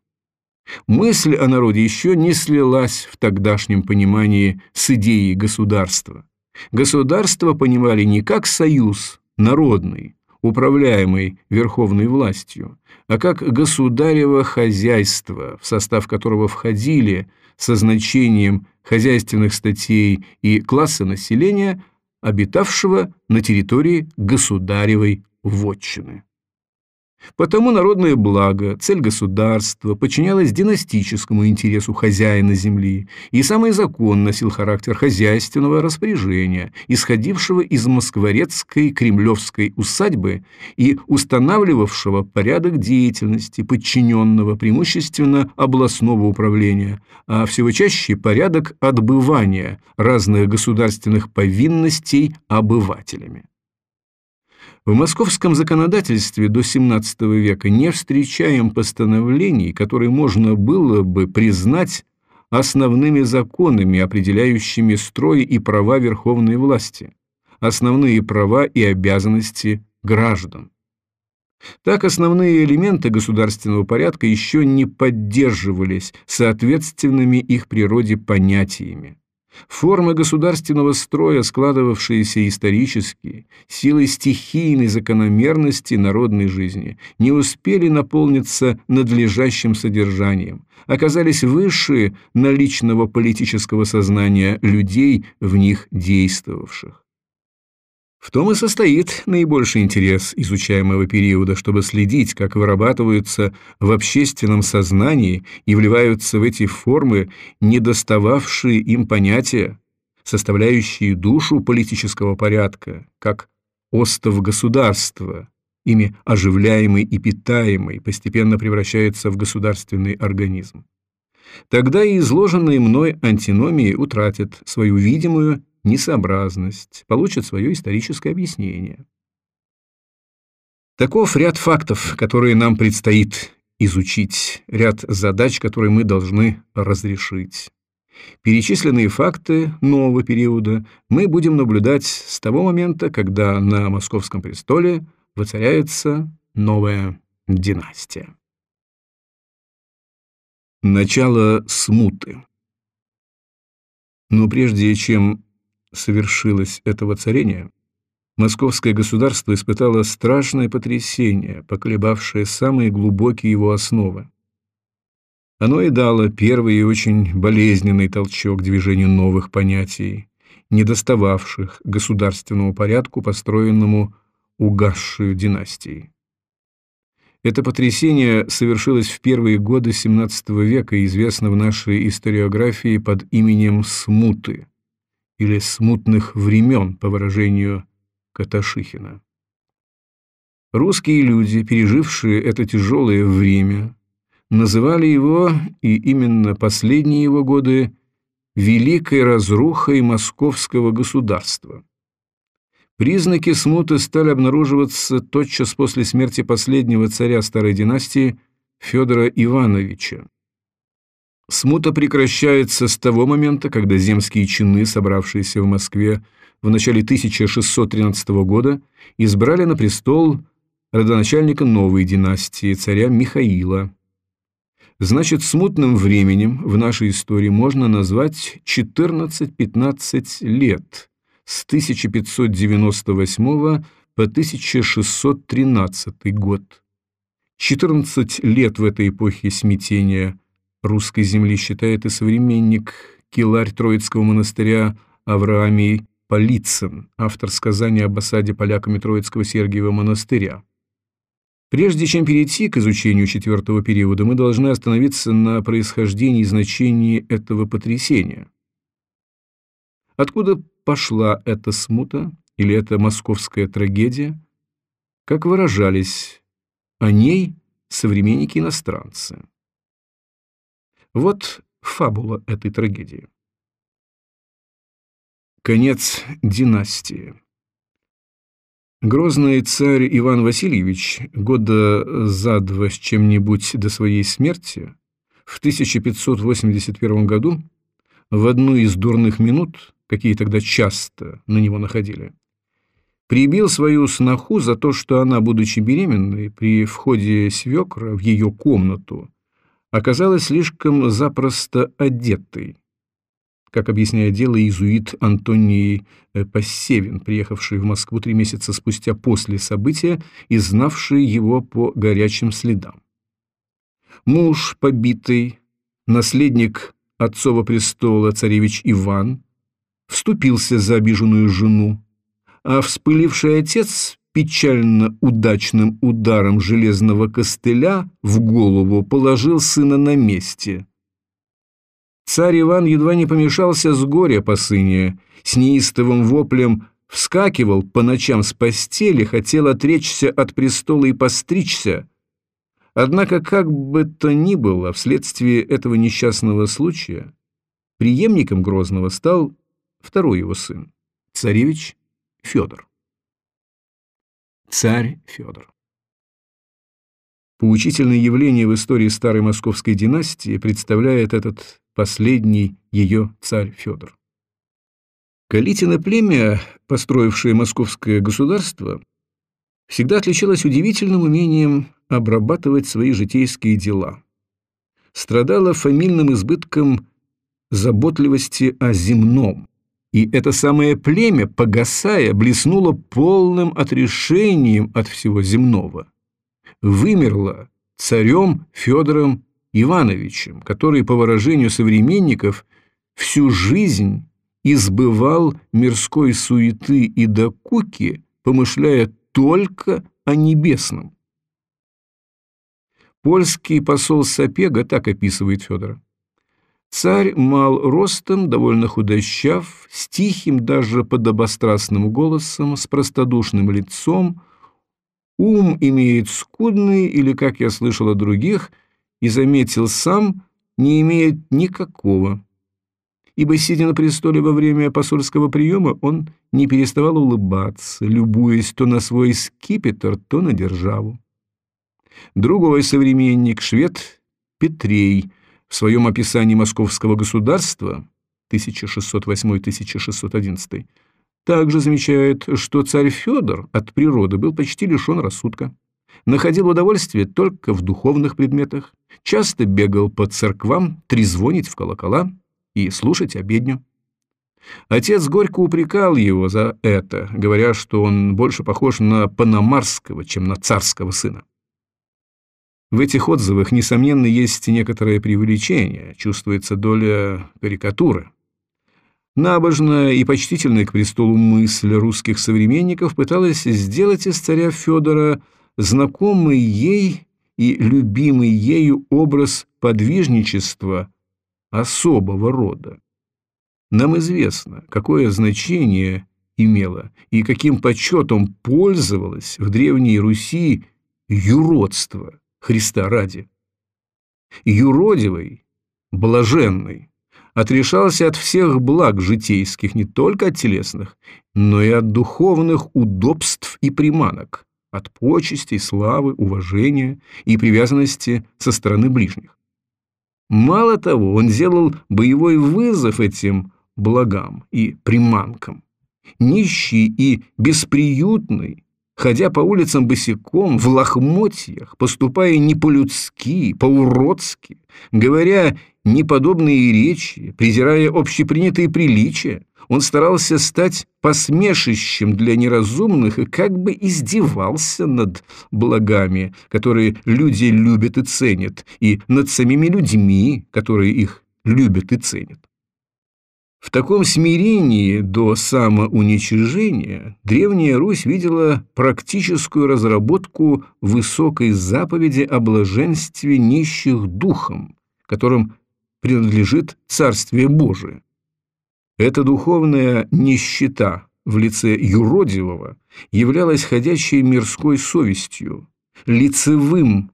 Мысль о народе еще не слилась в тогдашнем понимании с идеей государства. Государство понимали не как союз народный, управляемый верховной властью, а как государево хозяйство, в состав которого входили со значением хозяйственных статей и класса населения, обитавшего на территории государевой вотчины. Потому народное благо, цель государства подчинялась династическому интересу хозяина земли, и самый закон носил характер хозяйственного распоряжения, исходившего из москворецкой кремлевской усадьбы и устанавливавшего порядок деятельности подчиненного преимущественно областного управления, а всего чаще порядок отбывания разных государственных повинностей обывателями. В московском законодательстве до XVII века не встречаем постановлений, которые можно было бы признать основными законами, определяющими строй и права верховной власти, основные права и обязанности граждан. Так основные элементы государственного порядка еще не поддерживались соответственными их природе понятиями. Формы государственного строя, складывавшиеся исторически, силой стихийной закономерности народной жизни, не успели наполниться надлежащим содержанием, оказались выше наличного политического сознания людей, в них действовавших. В том и состоит наибольший интерес изучаемого периода, чтобы следить, как вырабатываются в общественном сознании и вливаются в эти формы недостававшие им понятия, составляющие душу политического порядка, как остов государства, ими оживляемый и питаемый, постепенно превращается в государственный организм. Тогда и изложенные мной антиномии утратят свою видимую несообразность, получит свое историческое объяснение. Таков ряд фактов, которые нам предстоит изучить, ряд задач, которые мы должны разрешить. Перечисленные факты нового периода мы будем наблюдать с того момента, когда на московском престоле воцаряется новая династия. Начало смуты. Но прежде чем совершилось это воцарение, московское государство испытало страшное потрясение, поколебавшее самые глубокие его основы. Оно и дало первый и очень болезненный толчок движению новых понятий, недостававших государственному порядку, построенному угасшую династией. Это потрясение совершилось в первые годы XVII века и известно в нашей историографии под именем «Смуты» или смутных времен, по выражению Каташихина. Русские люди, пережившие это тяжелое время, называли его, и именно последние его годы, «великой разрухой московского государства». Признаки смуты стали обнаруживаться тотчас после смерти последнего царя старой династии Федора Ивановича. Смута прекращается с того момента, когда земские чины, собравшиеся в Москве в начале 1613 года, избрали на престол родоначальника новой династии, царя Михаила. Значит, смутным временем в нашей истории можно назвать 14-15 лет, с 1598 по 1613 год. 14 лет в этой эпохе смятения русской земли считает и современник Киларь Троицкого монастыря Авраамий Полицын, автор сказания об осаде поляками Троицкого Сергиева монастыря. Прежде чем перейти к изучению четвертого периода, мы должны остановиться на происхождении и значении этого потрясения. Откуда пошла эта смута или эта московская трагедия? Как выражались о ней современники-иностранцы? Вот фабула этой трагедии. Конец династии. Грозный царь Иван Васильевич года за два с чем-нибудь до своей смерти в 1581 году в одну из дурных минут, какие тогда часто на него находили, прибил свою сноху за то, что она, будучи беременной, при входе свекра в ее комнату оказалась слишком запросто одетой, как объясняет дело иезуит Антоний э, Пассевин, приехавший в Москву три месяца спустя после события и знавший его по горячим следам. Муж побитый, наследник отцова престола царевич Иван, вступился за обиженную жену, а вспыливший отец печально удачным ударом железного костыля в голову положил сына на месте. Царь Иван едва не помешался с горя по сыне, с неистовым воплем вскакивал по ночам с постели, хотел отречься от престола и постричься. Однако, как бы то ни было, вследствие этого несчастного случая, преемником Грозного стал второй его сын, царевич Федор. Царь Федор. Поучительное явление в истории старой московской династии представляет этот последний ее царь Федор. Калитино племя, построившее московское государство, всегда отличалось удивительным умением обрабатывать свои житейские дела. Страдало фамильным избытком заботливости о земном, и это самое племя, погасая, блеснуло полным отрешением от всего земного. Вымерло царем Федором Ивановичем, который, по выражению современников, всю жизнь избывал мирской суеты и докуки, помышляя только о небесном. Польский посол Сапега так описывает Федора. Царь мал ростом, довольно худощав, с тихим, даже подобострастным голосом, с простодушным лицом, ум имеет скудный или, как я слышал от других, и заметил сам, не имеет никакого. Ибо, сидя на престоле во время посольского приема, он не переставал улыбаться, любуясь то на свой скипетр, то на державу. Другой современник, швед Петрей, в своем описании московского государства 1608-1611 также замечает, что царь Федор от природы был почти лишен рассудка, находил удовольствие только в духовных предметах, часто бегал по церквам трезвонить в колокола и слушать обедню. Отец горько упрекал его за это, говоря, что он больше похож на панамарского, чем на царского сына. В этих отзывах, несомненно, есть некоторое преувеличение, чувствуется доля карикатуры. Набожная и почтительная к престолу мысль русских современников пыталась сделать из царя Федора знакомый ей и любимый ею образ подвижничества особого рода. Нам известно, какое значение имела и каким почетом пользовалось в Древней Руси юродство Христа ради. Юродивый, блаженный, отрешался от всех благ житейских, не только от телесных, но и от духовных удобств и приманок, от почестей, славы, уважения и привязанности со стороны ближних. Мало того, он делал боевой вызов этим благам и приманкам. Нищий и бесприютный, ходя по улицам босиком, в лохмотьях, поступая не по-людски, по-уродски, говоря неподобные речи, презирая общепринятые приличия, он старался стать посмешищем для неразумных и как бы издевался над благами, которые люди любят и ценят, и над самими людьми, которые их любят и ценят. В таком смирении до самоуничижения Древняя Русь видела практическую разработку высокой заповеди о блаженстве нищих духом, которым принадлежит Царствие Божие. Эта духовная нищета в лице юродивого являлась ходящей мирской совестью, лицевым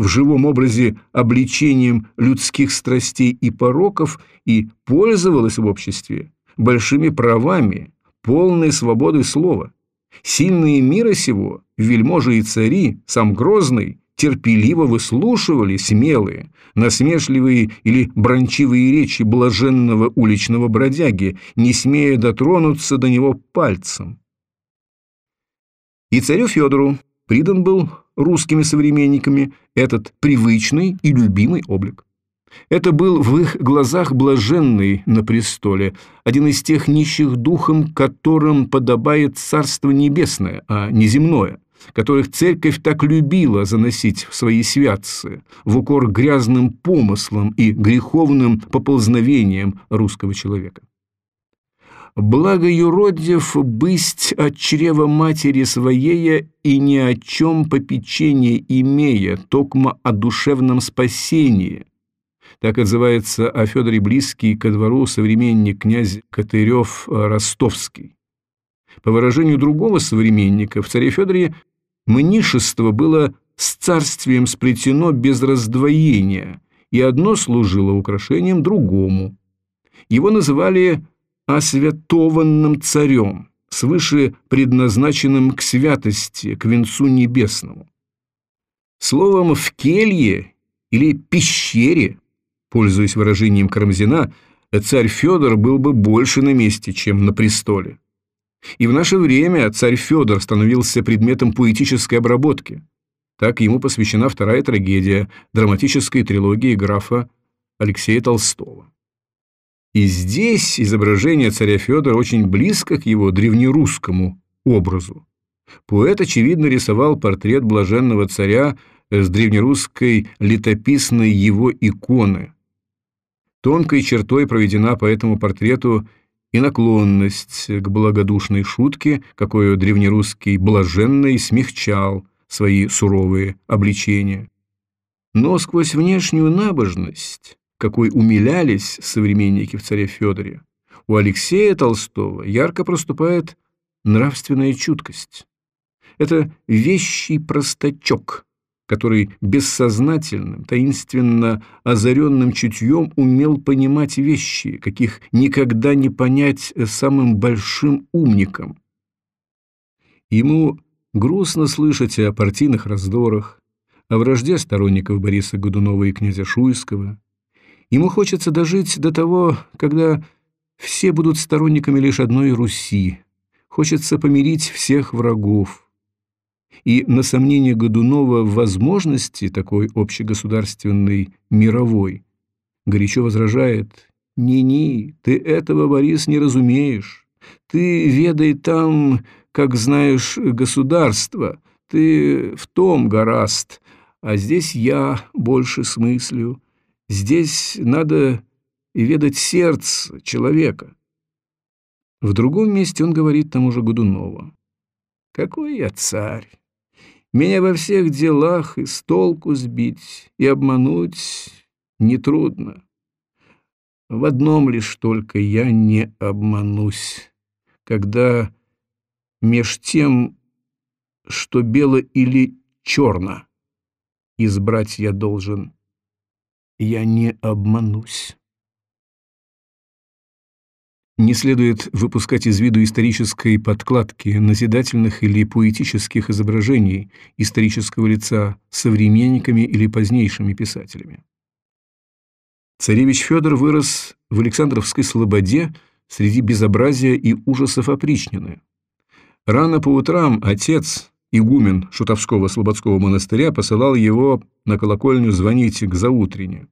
в живом образе обличением людских страстей и пороков и пользовалась в обществе большими правами, полной свободой слова. Сильные мира сего, вельможи и цари, сам Грозный, терпеливо выслушивали смелые, насмешливые или брончивые речи блаженного уличного бродяги, не смея дотронуться до него пальцем. И царю Федору придан был русскими современниками этот привычный и любимый облик. Это был в их глазах блаженный на престоле, один из тех нищих духом, которым подобает Царство Небесное, а не земное – которых церковь так любила заносить в свои святцы, в укор грязным помыслам и греховным поползновениям русского человека. Благо юродив бысть от чрева матери своей и ни о чем попечение имея, токмо о душевном спасении. Так отзывается о Федоре близкий ко двору современник князь Катырев Ростовский. По выражению другого современника, в царе Федоре Мнишество было с царствием сплетено без раздвоения, и одно служило украшением другому. Его называли освятованным царем, свыше предназначенным к святости, к венцу небесному. Словом, в келье или пещере, пользуясь выражением Карамзина, царь Федор был бы больше на месте, чем на престоле. И в наше время царь Федор становился предметом поэтической обработки. Так ему посвящена вторая трагедия драматической трилогии графа Алексея Толстого. И здесь изображение царя Федора очень близко к его древнерусскому образу. Поэт, очевидно, рисовал портрет блаженного царя с древнерусской летописной его иконы. Тонкой чертой проведена по этому портрету и наклонность к благодушной шутке, какую древнерусский блаженный смягчал свои суровые обличения. Но сквозь внешнюю набожность, какой умилялись современники в царе Федоре, у Алексея Толстого ярко проступает нравственная чуткость. Это вещий простачок, который бессознательным, таинственно озаренным чутьем умел понимать вещи, каких никогда не понять самым большим умникам. Ему грустно слышать о партийных раздорах, о вражде сторонников Бориса Годунова и князя Шуйского. Ему хочется дожить до того, когда все будут сторонниками лишь одной Руси. Хочется помирить всех врагов, и на сомнение Годунова в возможности такой общегосударственной мировой горячо возражает «Ни-ни, ты этого, Борис, не разумеешь. Ты ведай там, как знаешь, государство, ты в том гораст, а здесь я больше смыслю. Здесь надо ведать сердце человека». В другом месте он говорит тому же Годунову. «Какой я царь! Меня во всех делах и с толку сбить, и обмануть нетрудно. В одном лишь только я не обманусь, когда меж тем, что бело или черно, избрать я должен, я не обманусь. Не следует выпускать из виду исторической подкладки, назидательных или поэтических изображений исторического лица современниками или позднейшими писателями. Царевич Федор вырос в Александровской Слободе среди безобразия и ужасов опричнины. Рано по утрам отец, игумен Шутовского Слободского монастыря, посылал его на колокольню звонить к заутрене.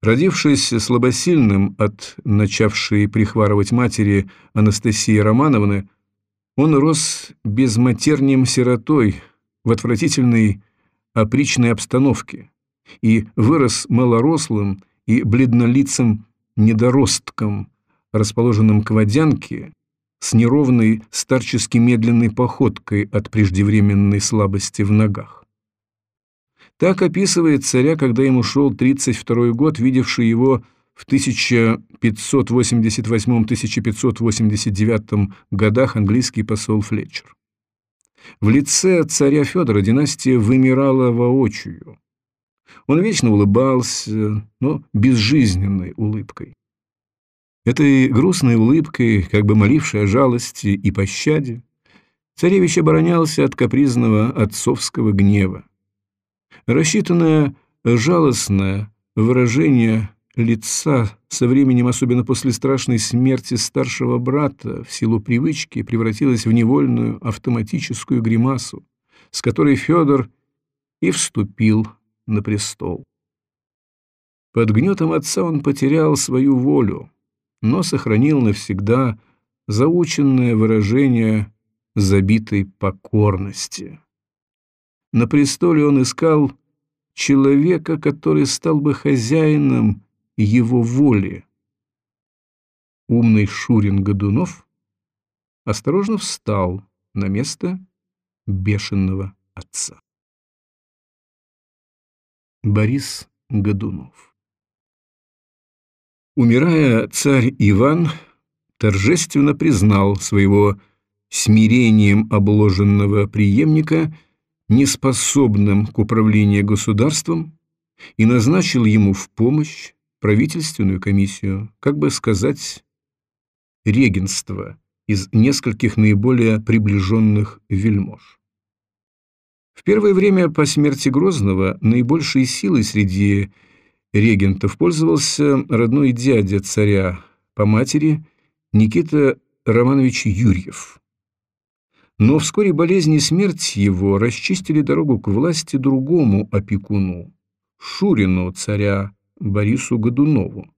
Родившись слабосильным от начавшей прихварывать матери Анастасии Романовны, он рос безматерним сиротой в отвратительной опричной обстановке и вырос малорослым и бледнолицым недоростком, расположенным к водянке, с неровной старчески медленной походкой от преждевременной слабости в ногах. Так описывает царя, когда ему шел 32 год, видевший его в 1588-1589 годах английский посол Флетчер. В лице царя Федора династия вымирала воочию. Он вечно улыбался, но безжизненной улыбкой. Этой грустной улыбкой, как бы молившей о жалости и пощаде, царевич оборонялся от капризного отцовского гнева. Рассчитанное жалостное выражение лица со временем, особенно после страшной смерти старшего брата, в силу привычки превратилось в невольную автоматическую гримасу, с которой Федор и вступил на престол. Под гнетом отца он потерял свою волю, но сохранил навсегда заученное выражение забитой покорности. На престоле он искал человека, который стал бы хозяином его воли. Умный Шурин Годунов осторожно встал на место бешеного отца. Борис Годунов Умирая, царь Иван торжественно признал своего смирением обложенного преемника – неспособным к управлению государством и назначил ему в помощь правительственную комиссию, как бы сказать, регенство из нескольких наиболее приближенных вельмож. В первое время по смерти Грозного наибольшей силой среди регентов пользовался родной дядя царя по матери Никита Романович Юрьев. Но вскоре болезнь и смерть его расчистили дорогу к власти другому опекуну, Шурину царя Борису Годунову.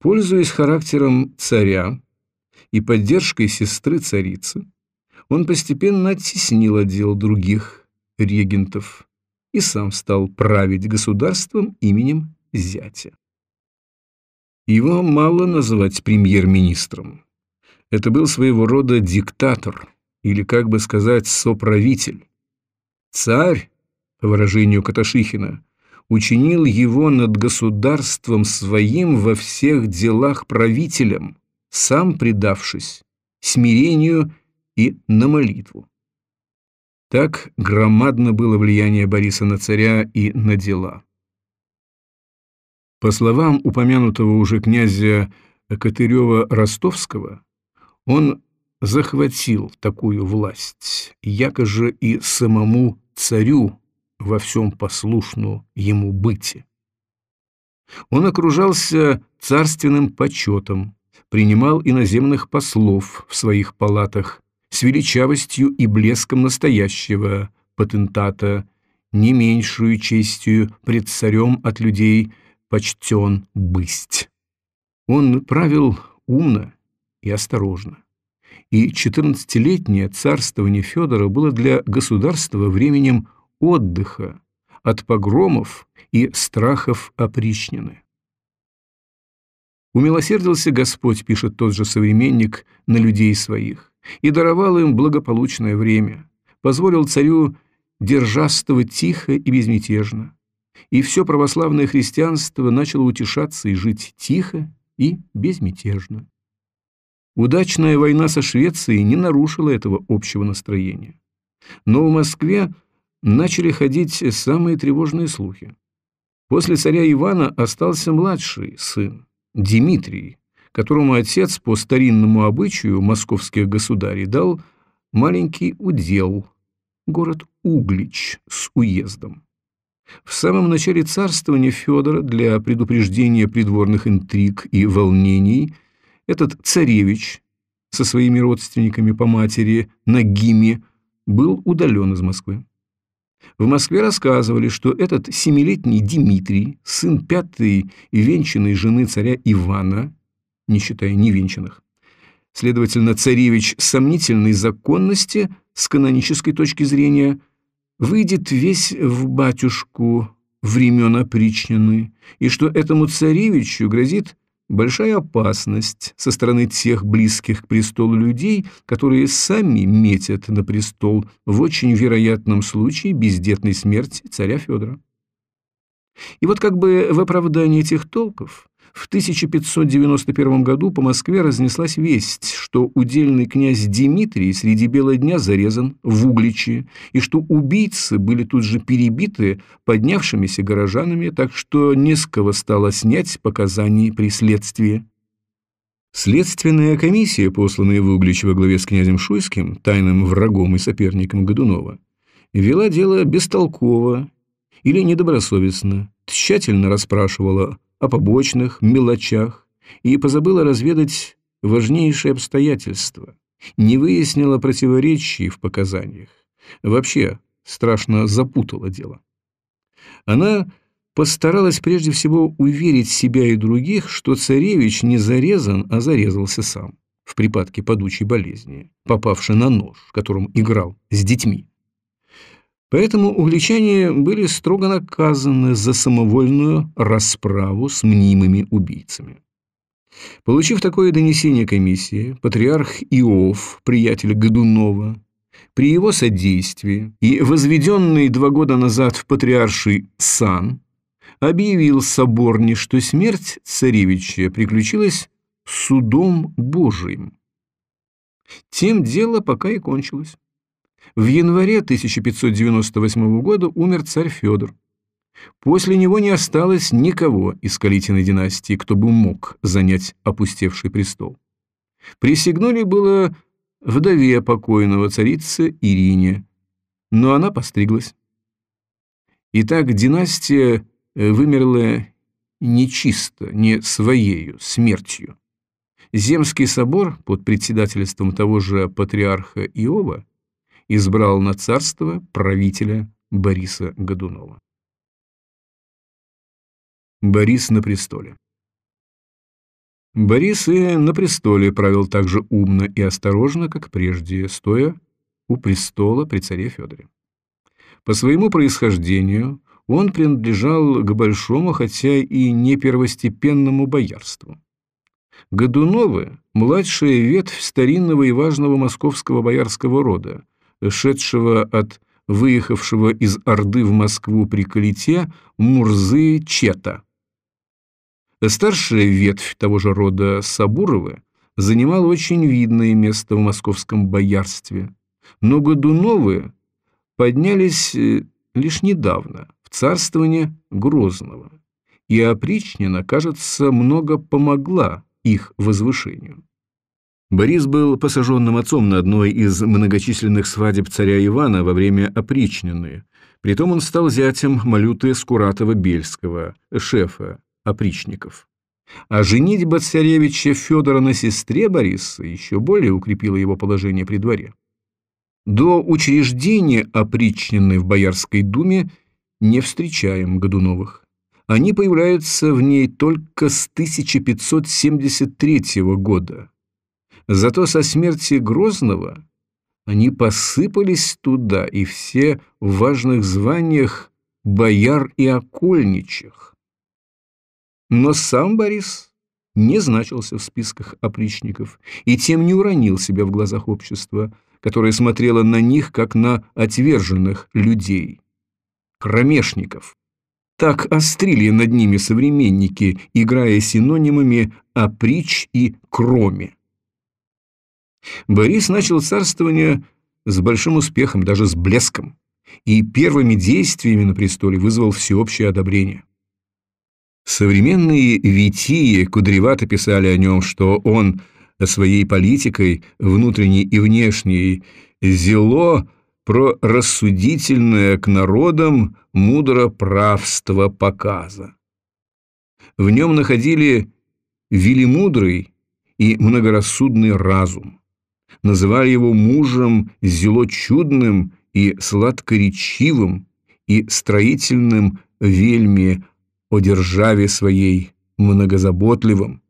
Пользуясь характером царя и поддержкой сестры царицы, он постепенно оттеснил отдел других регентов и сам стал править государством именем зятя. Его мало называть премьер-министром. Это был своего рода диктатор, или, как бы сказать, соправитель. Царь, по выражению Каташихина, учинил его над государством своим во всех делах правителем, сам предавшись смирению и на молитву. Так громадно было влияние Бориса на царя и на дела. По словам упомянутого уже князя Катырева-Ростовского, он захватил такую власть, якоже и самому царю во всем послушну ему быти. Он окружался царственным почетом, принимал иноземных послов в своих палатах с величавостью и блеском настоящего патентата, не меньшую честью пред царем от людей почтен бысть. Он правил умно и осторожно и 14-летнее царствование Федора было для государства временем отдыха от погромов и страхов опричнины. «Умилосердился Господь, — пишет тот же современник, — на людей своих, и даровал им благополучное время, позволил царю держаствовать тихо и безмятежно, и все православное христианство начало утешаться и жить тихо и безмятежно. Удачная война со Швецией не нарушила этого общего настроения. Но в Москве начали ходить самые тревожные слухи. После царя Ивана остался младший сын, Дмитрий, которому отец по старинному обычаю московских государей дал маленький удел, город Углич с уездом. В самом начале царствования Федора для предупреждения придворных интриг и волнений этот царевич со своими родственниками по матери Нагиме был удален из Москвы. В Москве рассказывали, что этот семилетний Дмитрий, сын пятой венчанной жены царя Ивана, не считая невенчанных, следовательно, царевич сомнительной законности с канонической точки зрения, выйдет весь в батюшку времен опричнины, и что этому царевичу грозит большая опасность со стороны тех близких к престолу людей, которые сами метят на престол в очень вероятном случае бездетной смерти царя Федора. И вот как бы в оправдании этих толков в 1591 году по Москве разнеслась весть, что удельный князь Дмитрий среди бела дня зарезан в Угличе, и что убийцы были тут же перебиты поднявшимися горожанами, так что не с кого стало снять показаний при следствии. Следственная комиссия, посланная в Углич во главе с князем Шуйским, тайным врагом и соперником Годунова, вела дело бестолково или недобросовестно, тщательно расспрашивала о побочных, мелочах и позабыла разведать важнейшие обстоятельства, не выяснила противоречий в показаниях, вообще страшно запутала дело. Она постаралась прежде всего уверить себя и других, что царевич не зарезан, а зарезался сам в припадке падучей болезни, попавший на нож, которым играл с детьми. Поэтому угличане были строго наказаны за самовольную расправу с мнимыми убийцами. Получив такое донесение комиссии, патриарх Иов, приятель Годунова, при его содействии и возведенный два года назад в патриарший сан, объявил соборне, что смерть царевича приключилась судом Божиим. Тем дело пока и кончилось. В январе 1598 года умер царь Федор. После него не осталось никого из Калитиной династии, кто бы мог занять опустевший престол. Присягнули было вдове покойного царицы Ирине, но она постриглась. Итак, династия э, вымерла нечисто, не своею смертью. Земский собор под председательством того же патриарха Иова избрал на царство правителя Бориса Годунова. Борис на престоле Борис и на престоле правил так же умно и осторожно, как прежде, стоя у престола при царе Федоре. По своему происхождению он принадлежал к большому, хотя и не первостепенному боярству. Годуновы – младшая ветвь старинного и важного московского боярского рода, шедшего от выехавшего из Орды в Москву при Калите Мурзы Чета. Старшая ветвь того же рода Сабуровы занимала очень видное место в московском боярстве, но Годуновы поднялись э, лишь недавно, в царствование Грозного, и опричнина, кажется, много помогла их возвышению. Борис был посаженным отцом на одной из многочисленных свадеб царя Ивана во время опричнины. Притом он стал зятем Малюты Скуратова-Бельского, шефа опричников. А женитьба царевича Федора на сестре Бориса еще более укрепила его положение при дворе. До учреждения опричнины в Боярской думе не встречаем Годуновых. Они появляются в ней только с 1573 года, Зато со смерти Грозного они посыпались туда, и все в важных званиях бояр и окольничих. Но сам Борис не значился в списках опричников и тем не уронил себя в глазах общества, которое смотрело на них, как на отверженных людей, кромешников. Так острили над ними современники, играя синонимами «оприч» и «кроме». Борис начал царствование с большим успехом, даже с блеском, и первыми действиями на престоле вызвал всеобщее одобрение. Современные витии кудревато писали о нем, что он своей политикой, внутренней и внешней, зело про рассудительное к народам мудро правство показа. В нем находили велимудрый и многорассудный разум. Называли его мужем зело чудным и сладкоречивым и строительным вельми о державе своей многозаботливым.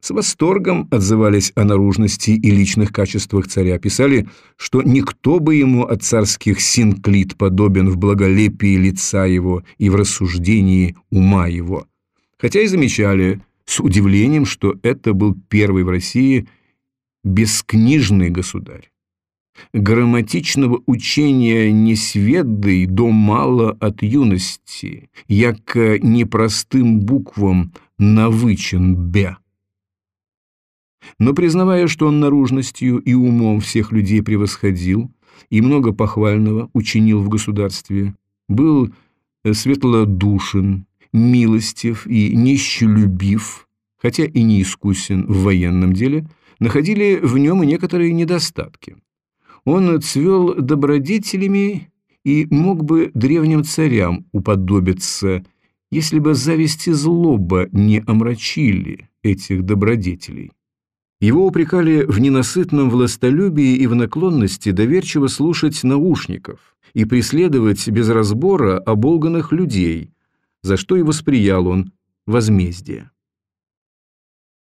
С восторгом отзывались о наружности и личных качествах царя, писали, что никто бы ему от царских синклит подобен в благолепии лица его и в рассуждении ума его. Хотя и замечали с удивлением, что это был первый в России бескнижный государь грамматичного учения не сведой до мало от юности, як непростым буквам навычен бя. Но признавая, что он наружностью и умом всех людей превосходил и много похвального учинил в государстве, был светлодушен, милостив и нищелюбив, хотя и не искусен в военном деле, находили в нем и некоторые недостатки. Он цвел добродетелями и мог бы древним царям уподобиться, если бы зависть и злоба не омрачили этих добродетелей. Его упрекали в ненасытном властолюбии и в наклонности доверчиво слушать наушников и преследовать без разбора оболганных людей, за что и восприял он возмездие.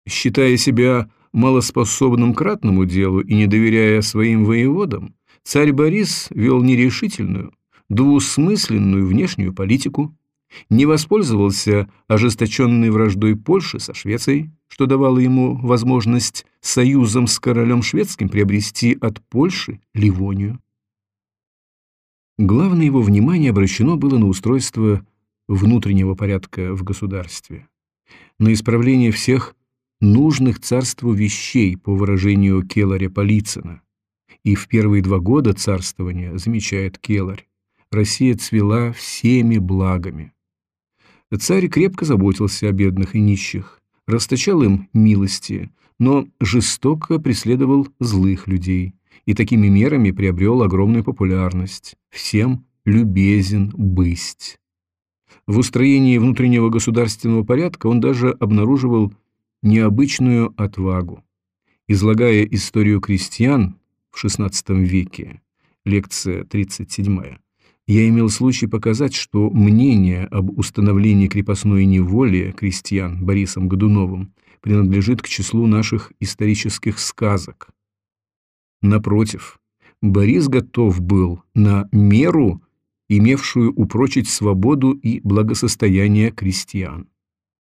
Считая себя малоспособным к ратному делу и не доверяя своим воеводам, царь Борис вел нерешительную, двусмысленную внешнюю политику, не воспользовался ожесточенной враждой Польши со Швецией, что давало ему возможность союзом с королем шведским приобрести от Польши Ливонию. Главное его внимание обращено было на устройство внутреннего порядка в государстве, на исправление всех нужных царству вещей, по выражению Келаря Полицына. И в первые два года царствования, замечает Келарь, Россия цвела всеми благами. Царь крепко заботился о бедных и нищих, расточал им милости, но жестоко преследовал злых людей и такими мерами приобрел огромную популярность, всем любезен бысть. В устроении внутреннего государственного порядка он даже обнаруживал необычную отвагу. Излагая историю крестьян в XVI веке, лекция 37 я имел случай показать, что мнение об установлении крепостной неволи крестьян Борисом Годуновым принадлежит к числу наших исторических сказок. Напротив, Борис готов был на меру, имевшую упрочить свободу и благосостояние крестьян.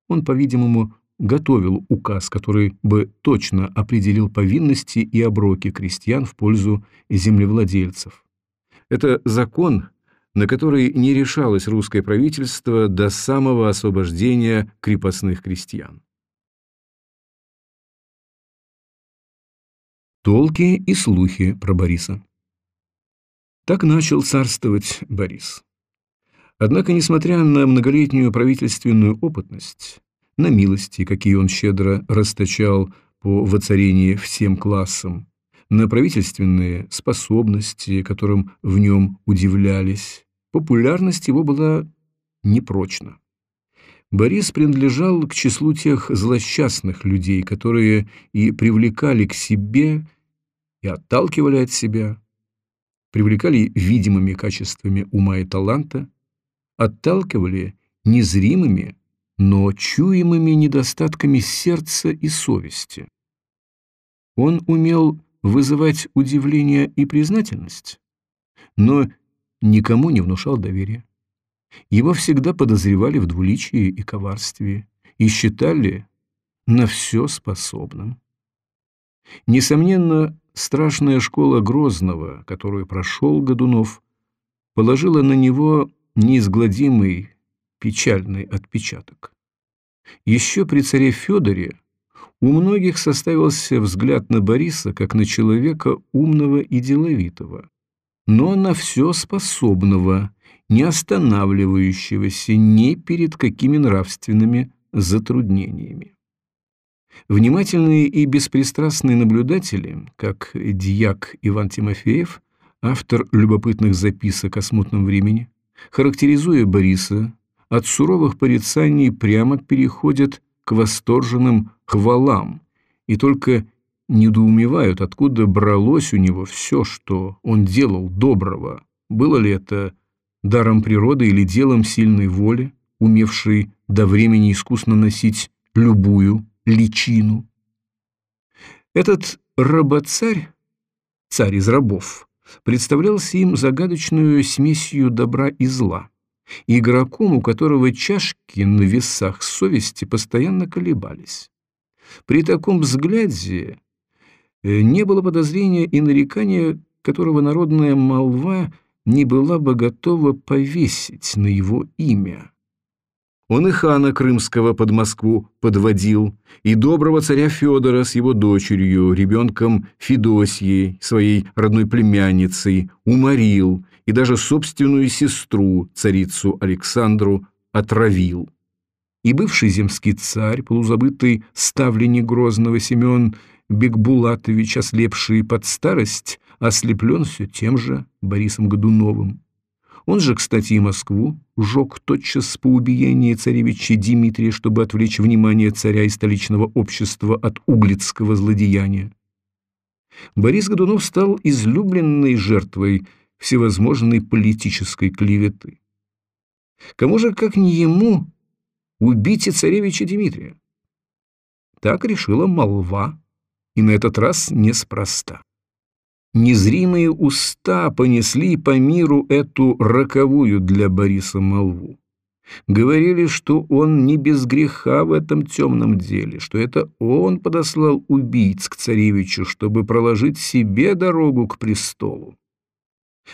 Он, по-видимому, готовил указ, который бы точно определил повинности и оброки крестьян в пользу землевладельцев. Это закон, на который не решалось русское правительство до самого освобождения крепостных крестьян. Толки и слухи про Бориса Так начал царствовать Борис. Однако, несмотря на многолетнюю правительственную опытность, на милости, какие он щедро расточал по воцарении всем классам, на правительственные способности, которым в нем удивлялись. Популярность его была непрочна. Борис принадлежал к числу тех злосчастных людей, которые и привлекали к себе, и отталкивали от себя, привлекали видимыми качествами ума и таланта, отталкивали незримыми но чуемыми недостатками сердца и совести. Он умел вызывать удивление и признательность, но никому не внушал доверия. Его всегда подозревали в двуличии и коварстве и считали на все способным. Несомненно, страшная школа Грозного, которую прошел Годунов, положила на него неизгладимый печальный отпечаток. Еще при царе Федоре у многих составился взгляд на Бориса как на человека умного и деловитого, но на все способного, не останавливающегося ни перед какими нравственными затруднениями. Внимательные и беспристрастные наблюдатели, как дьяк Иван Тимофеев, автор любопытных записок о смутном времени, характеризуя Бориса, от суровых порицаний прямо переходят к восторженным хвалам и только недоумевают, откуда бралось у него все, что он делал доброго. Было ли это даром природы или делом сильной воли, умевшей до времени искусно носить любую личину. Этот рабоцарь, царь из рабов, представлялся им загадочную смесью добра и зла, игроком, у которого чашки на весах совести постоянно колебались. При таком взгляде э, не было подозрения и нарекания, которого народная молва не была бы готова повесить на его имя. Он и хана Крымского под Москву подводил, и доброго царя Федора с его дочерью, ребенком Федосьей, своей родной племянницей, уморил, и даже собственную сестру, царицу Александру, отравил. И бывший земский царь, полузабытый ставленник Грозного Семен Бекбулатович, ослепший под старость, ослеплен все тем же Борисом Годуновым. Он же, кстати, и Москву сжег тотчас по убиении царевича Дмитрия, чтобы отвлечь внимание царя и столичного общества от углицкого злодеяния. Борис Годунов стал излюбленной жертвой всевозможной политической клеветы. Кому же, как не ему, убить и царевича Дмитрия? Так решила молва, и на этот раз неспроста. Незримые уста понесли по миру эту роковую для Бориса молву. Говорили, что он не без греха в этом темном деле, что это он подослал убийц к царевичу, чтобы проложить себе дорогу к престолу.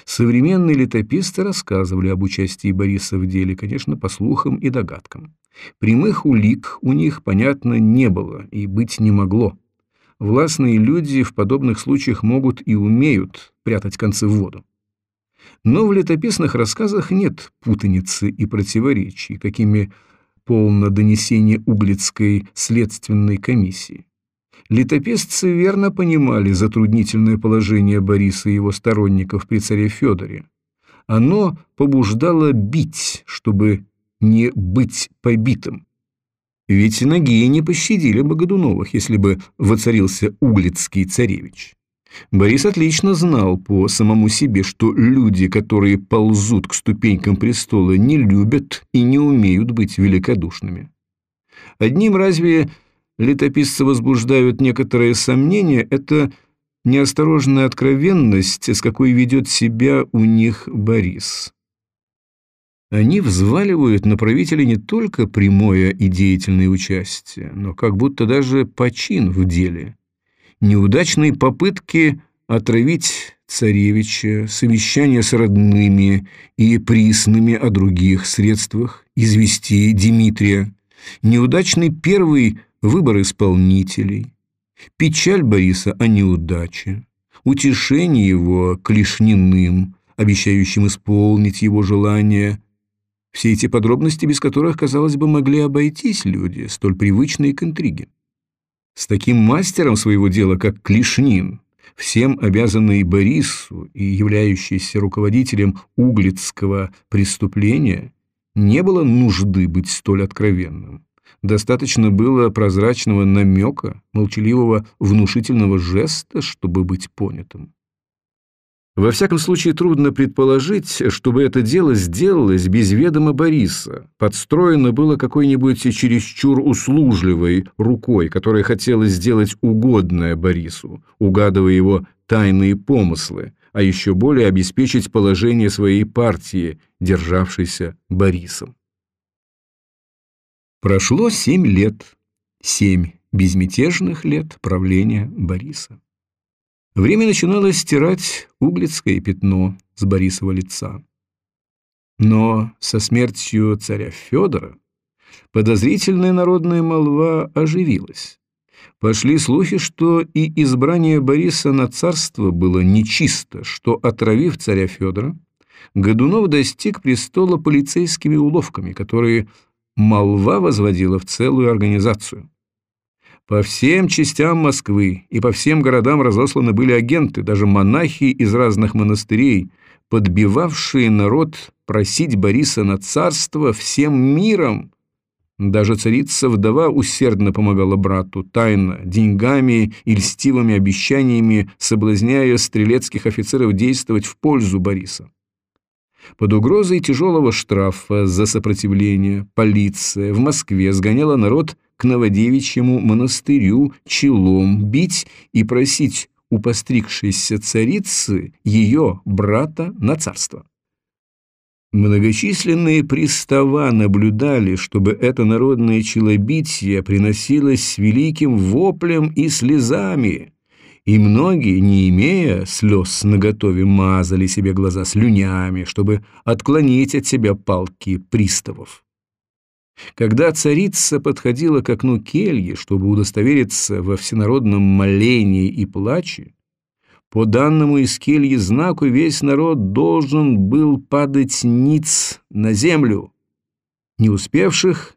Современные летописцы рассказывали об участии Бориса в деле, конечно, по слухам и догадкам. Прямых улик у них, понятно, не было и быть не могло. Властные люди в подобных случаях могут и умеют прятать концы в воду. Но в летописных рассказах нет путаницы и противоречий, какими полно донесение Углицкой следственной комиссии. Летописцы верно понимали затруднительное положение Бориса и его сторонников при царе Федоре. Оно побуждало бить, чтобы не быть побитым. Ведь ноги не пощадили бы Годуновых, если бы воцарился углицкий царевич. Борис отлично знал по самому себе, что люди, которые ползут к ступенькам престола, не любят и не умеют быть великодушными. Одним разве летописцы возбуждают некоторые сомнения, это неосторожная откровенность, с какой ведет себя у них Борис. Они взваливают на правителя не только прямое и деятельное участие, но как будто даже почин в деле. Неудачные попытки отравить царевича, совещания с родными и присными о других средствах, извести Дмитрия, неудачный первый выбор исполнителей, печаль Бориса о неудаче, утешение его клешниным, обещающим исполнить его желания, все эти подробности, без которых, казалось бы, могли обойтись люди, столь привычные к интриге. С таким мастером своего дела, как Клишнин, всем обязанный Борису и являющийся руководителем углицкого преступления, не было нужды быть столь откровенным. Достаточно было прозрачного намека, молчаливого внушительного жеста, чтобы быть понятым. Во всяком случае, трудно предположить, чтобы это дело сделалось без ведома Бориса. Подстроено было какой-нибудь чересчур услужливой рукой, которая хотела сделать угодное Борису, угадывая его тайные помыслы, а еще более обеспечить положение своей партии, державшейся Борисом. Прошло семь лет, семь безмятежных лет правления Бориса. Время начинало стирать углицкое пятно с Борисова лица. Но со смертью царя Федора подозрительная народная молва оживилась. Пошли слухи, что и избрание Бориса на царство было нечисто, что, отравив царя Федора, Годунов достиг престола полицейскими уловками, которые молва возводила в целую организацию. По всем частям Москвы и по всем городам разосланы были агенты, даже монахи из разных монастырей, подбивавшие народ просить Бориса на царство всем миром. Даже царица-вдова усердно помогала брату, тайно, деньгами и льстивыми обещаниями, соблазняя стрелецких офицеров действовать в пользу Бориса. Под угрозой тяжелого штрафа за сопротивление полиция в Москве сгоняла народ к Новодевичьему монастырю челом бить и просить у постригшейся царицы ее брата на царство. Многочисленные пристава наблюдали, чтобы это народное челобитие приносилось с великим воплем и слезами, и многие, не имея слез наготове, мазали себе глаза слюнями, чтобы отклонить от себя палки приставов. Когда царица подходила к окну кельи, чтобы удостовериться во всенародном молении и плаче, по данному из кельи знаку весь народ должен был падать ниц на землю. Не успевших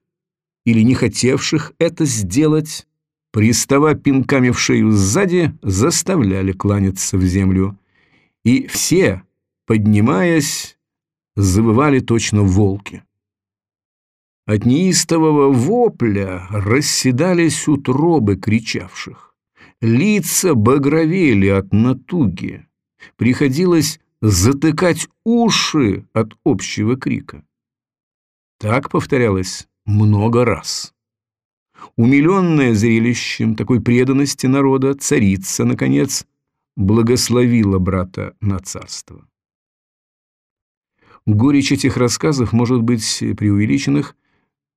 или не хотевших это сделать, пристава пинками в шею сзади заставляли кланяться в землю. И все, поднимаясь, завывали точно волки. От неистового вопля расседались утробы кричавших. Лица багровели от натуги. Приходилось затыкать уши от общего крика. Так повторялось много раз. Умиленная зрелищем такой преданности народа, царица, наконец, благословила брата на царство. Горечь этих рассказов, может быть, преувеличенных,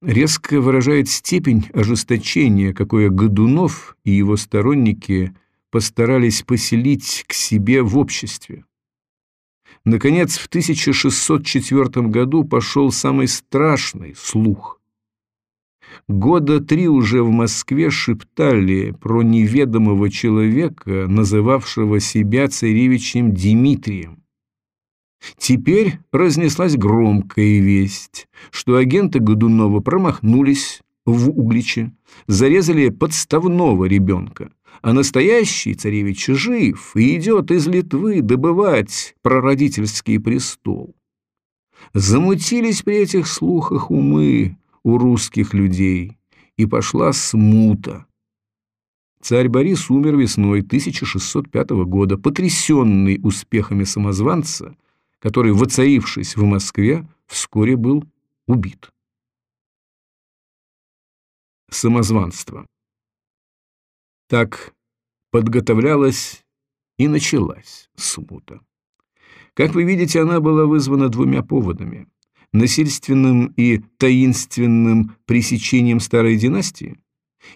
резко выражает степень ожесточения, какое Годунов и его сторонники постарались поселить к себе в обществе. Наконец, в 1604 году пошел самый страшный слух. Года три уже в Москве шептали про неведомого человека, называвшего себя царевичем Дмитрием. Теперь разнеслась громкая весть, что агенты Годунова промахнулись в Угличе, зарезали подставного ребенка, а настоящий царевич жив и идет из Литвы добывать прародительский престол. Замутились при этих слухах умы у русских людей, и пошла смута. Царь Борис умер весной 1605 года, потрясенный успехами самозванца – который, воцарившись в Москве, вскоре был убит. Самозванство. Так подготовлялась и началась смута. Как вы видите, она была вызвана двумя поводами – насильственным и таинственным пресечением старой династии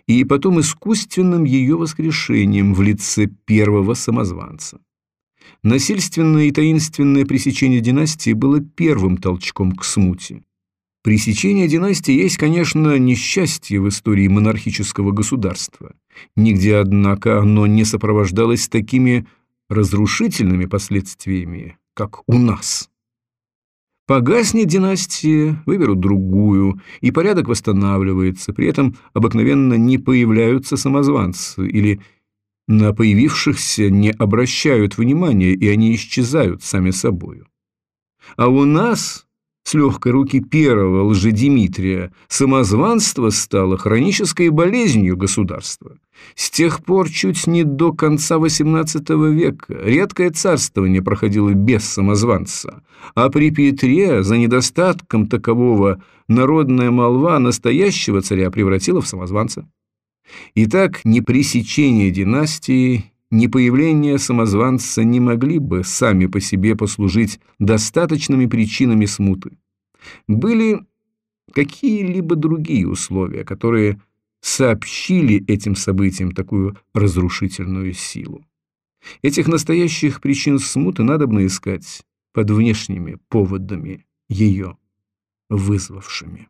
и потом искусственным ее воскрешением в лице первого самозванца. Насильственное и таинственное пресечение династии было первым толчком к смуте. Пресечение династии есть, конечно, несчастье в истории монархического государства. Нигде, однако, оно не сопровождалось такими разрушительными последствиями, как у нас. Погаснет династия, выберут другую, и порядок восстанавливается, при этом обыкновенно не появляются самозванцы или на появившихся не обращают внимания, и они исчезают сами собою. А у нас, с легкой руки первого лжедимитрия, самозванство стало хронической болезнью государства. С тех пор чуть не до конца XVIII века редкое царствование проходило без самозванца, а при Петре за недостатком такового народная молва настоящего царя превратила в самозванца. Итак, ни пресечение династии, ни появление самозванца не могли бы сами по себе послужить достаточными причинами смуты. Были какие-либо другие условия, которые сообщили этим событиям такую разрушительную силу. Этих настоящих причин смуты надо бы искать под внешними поводами ее вызвавшими.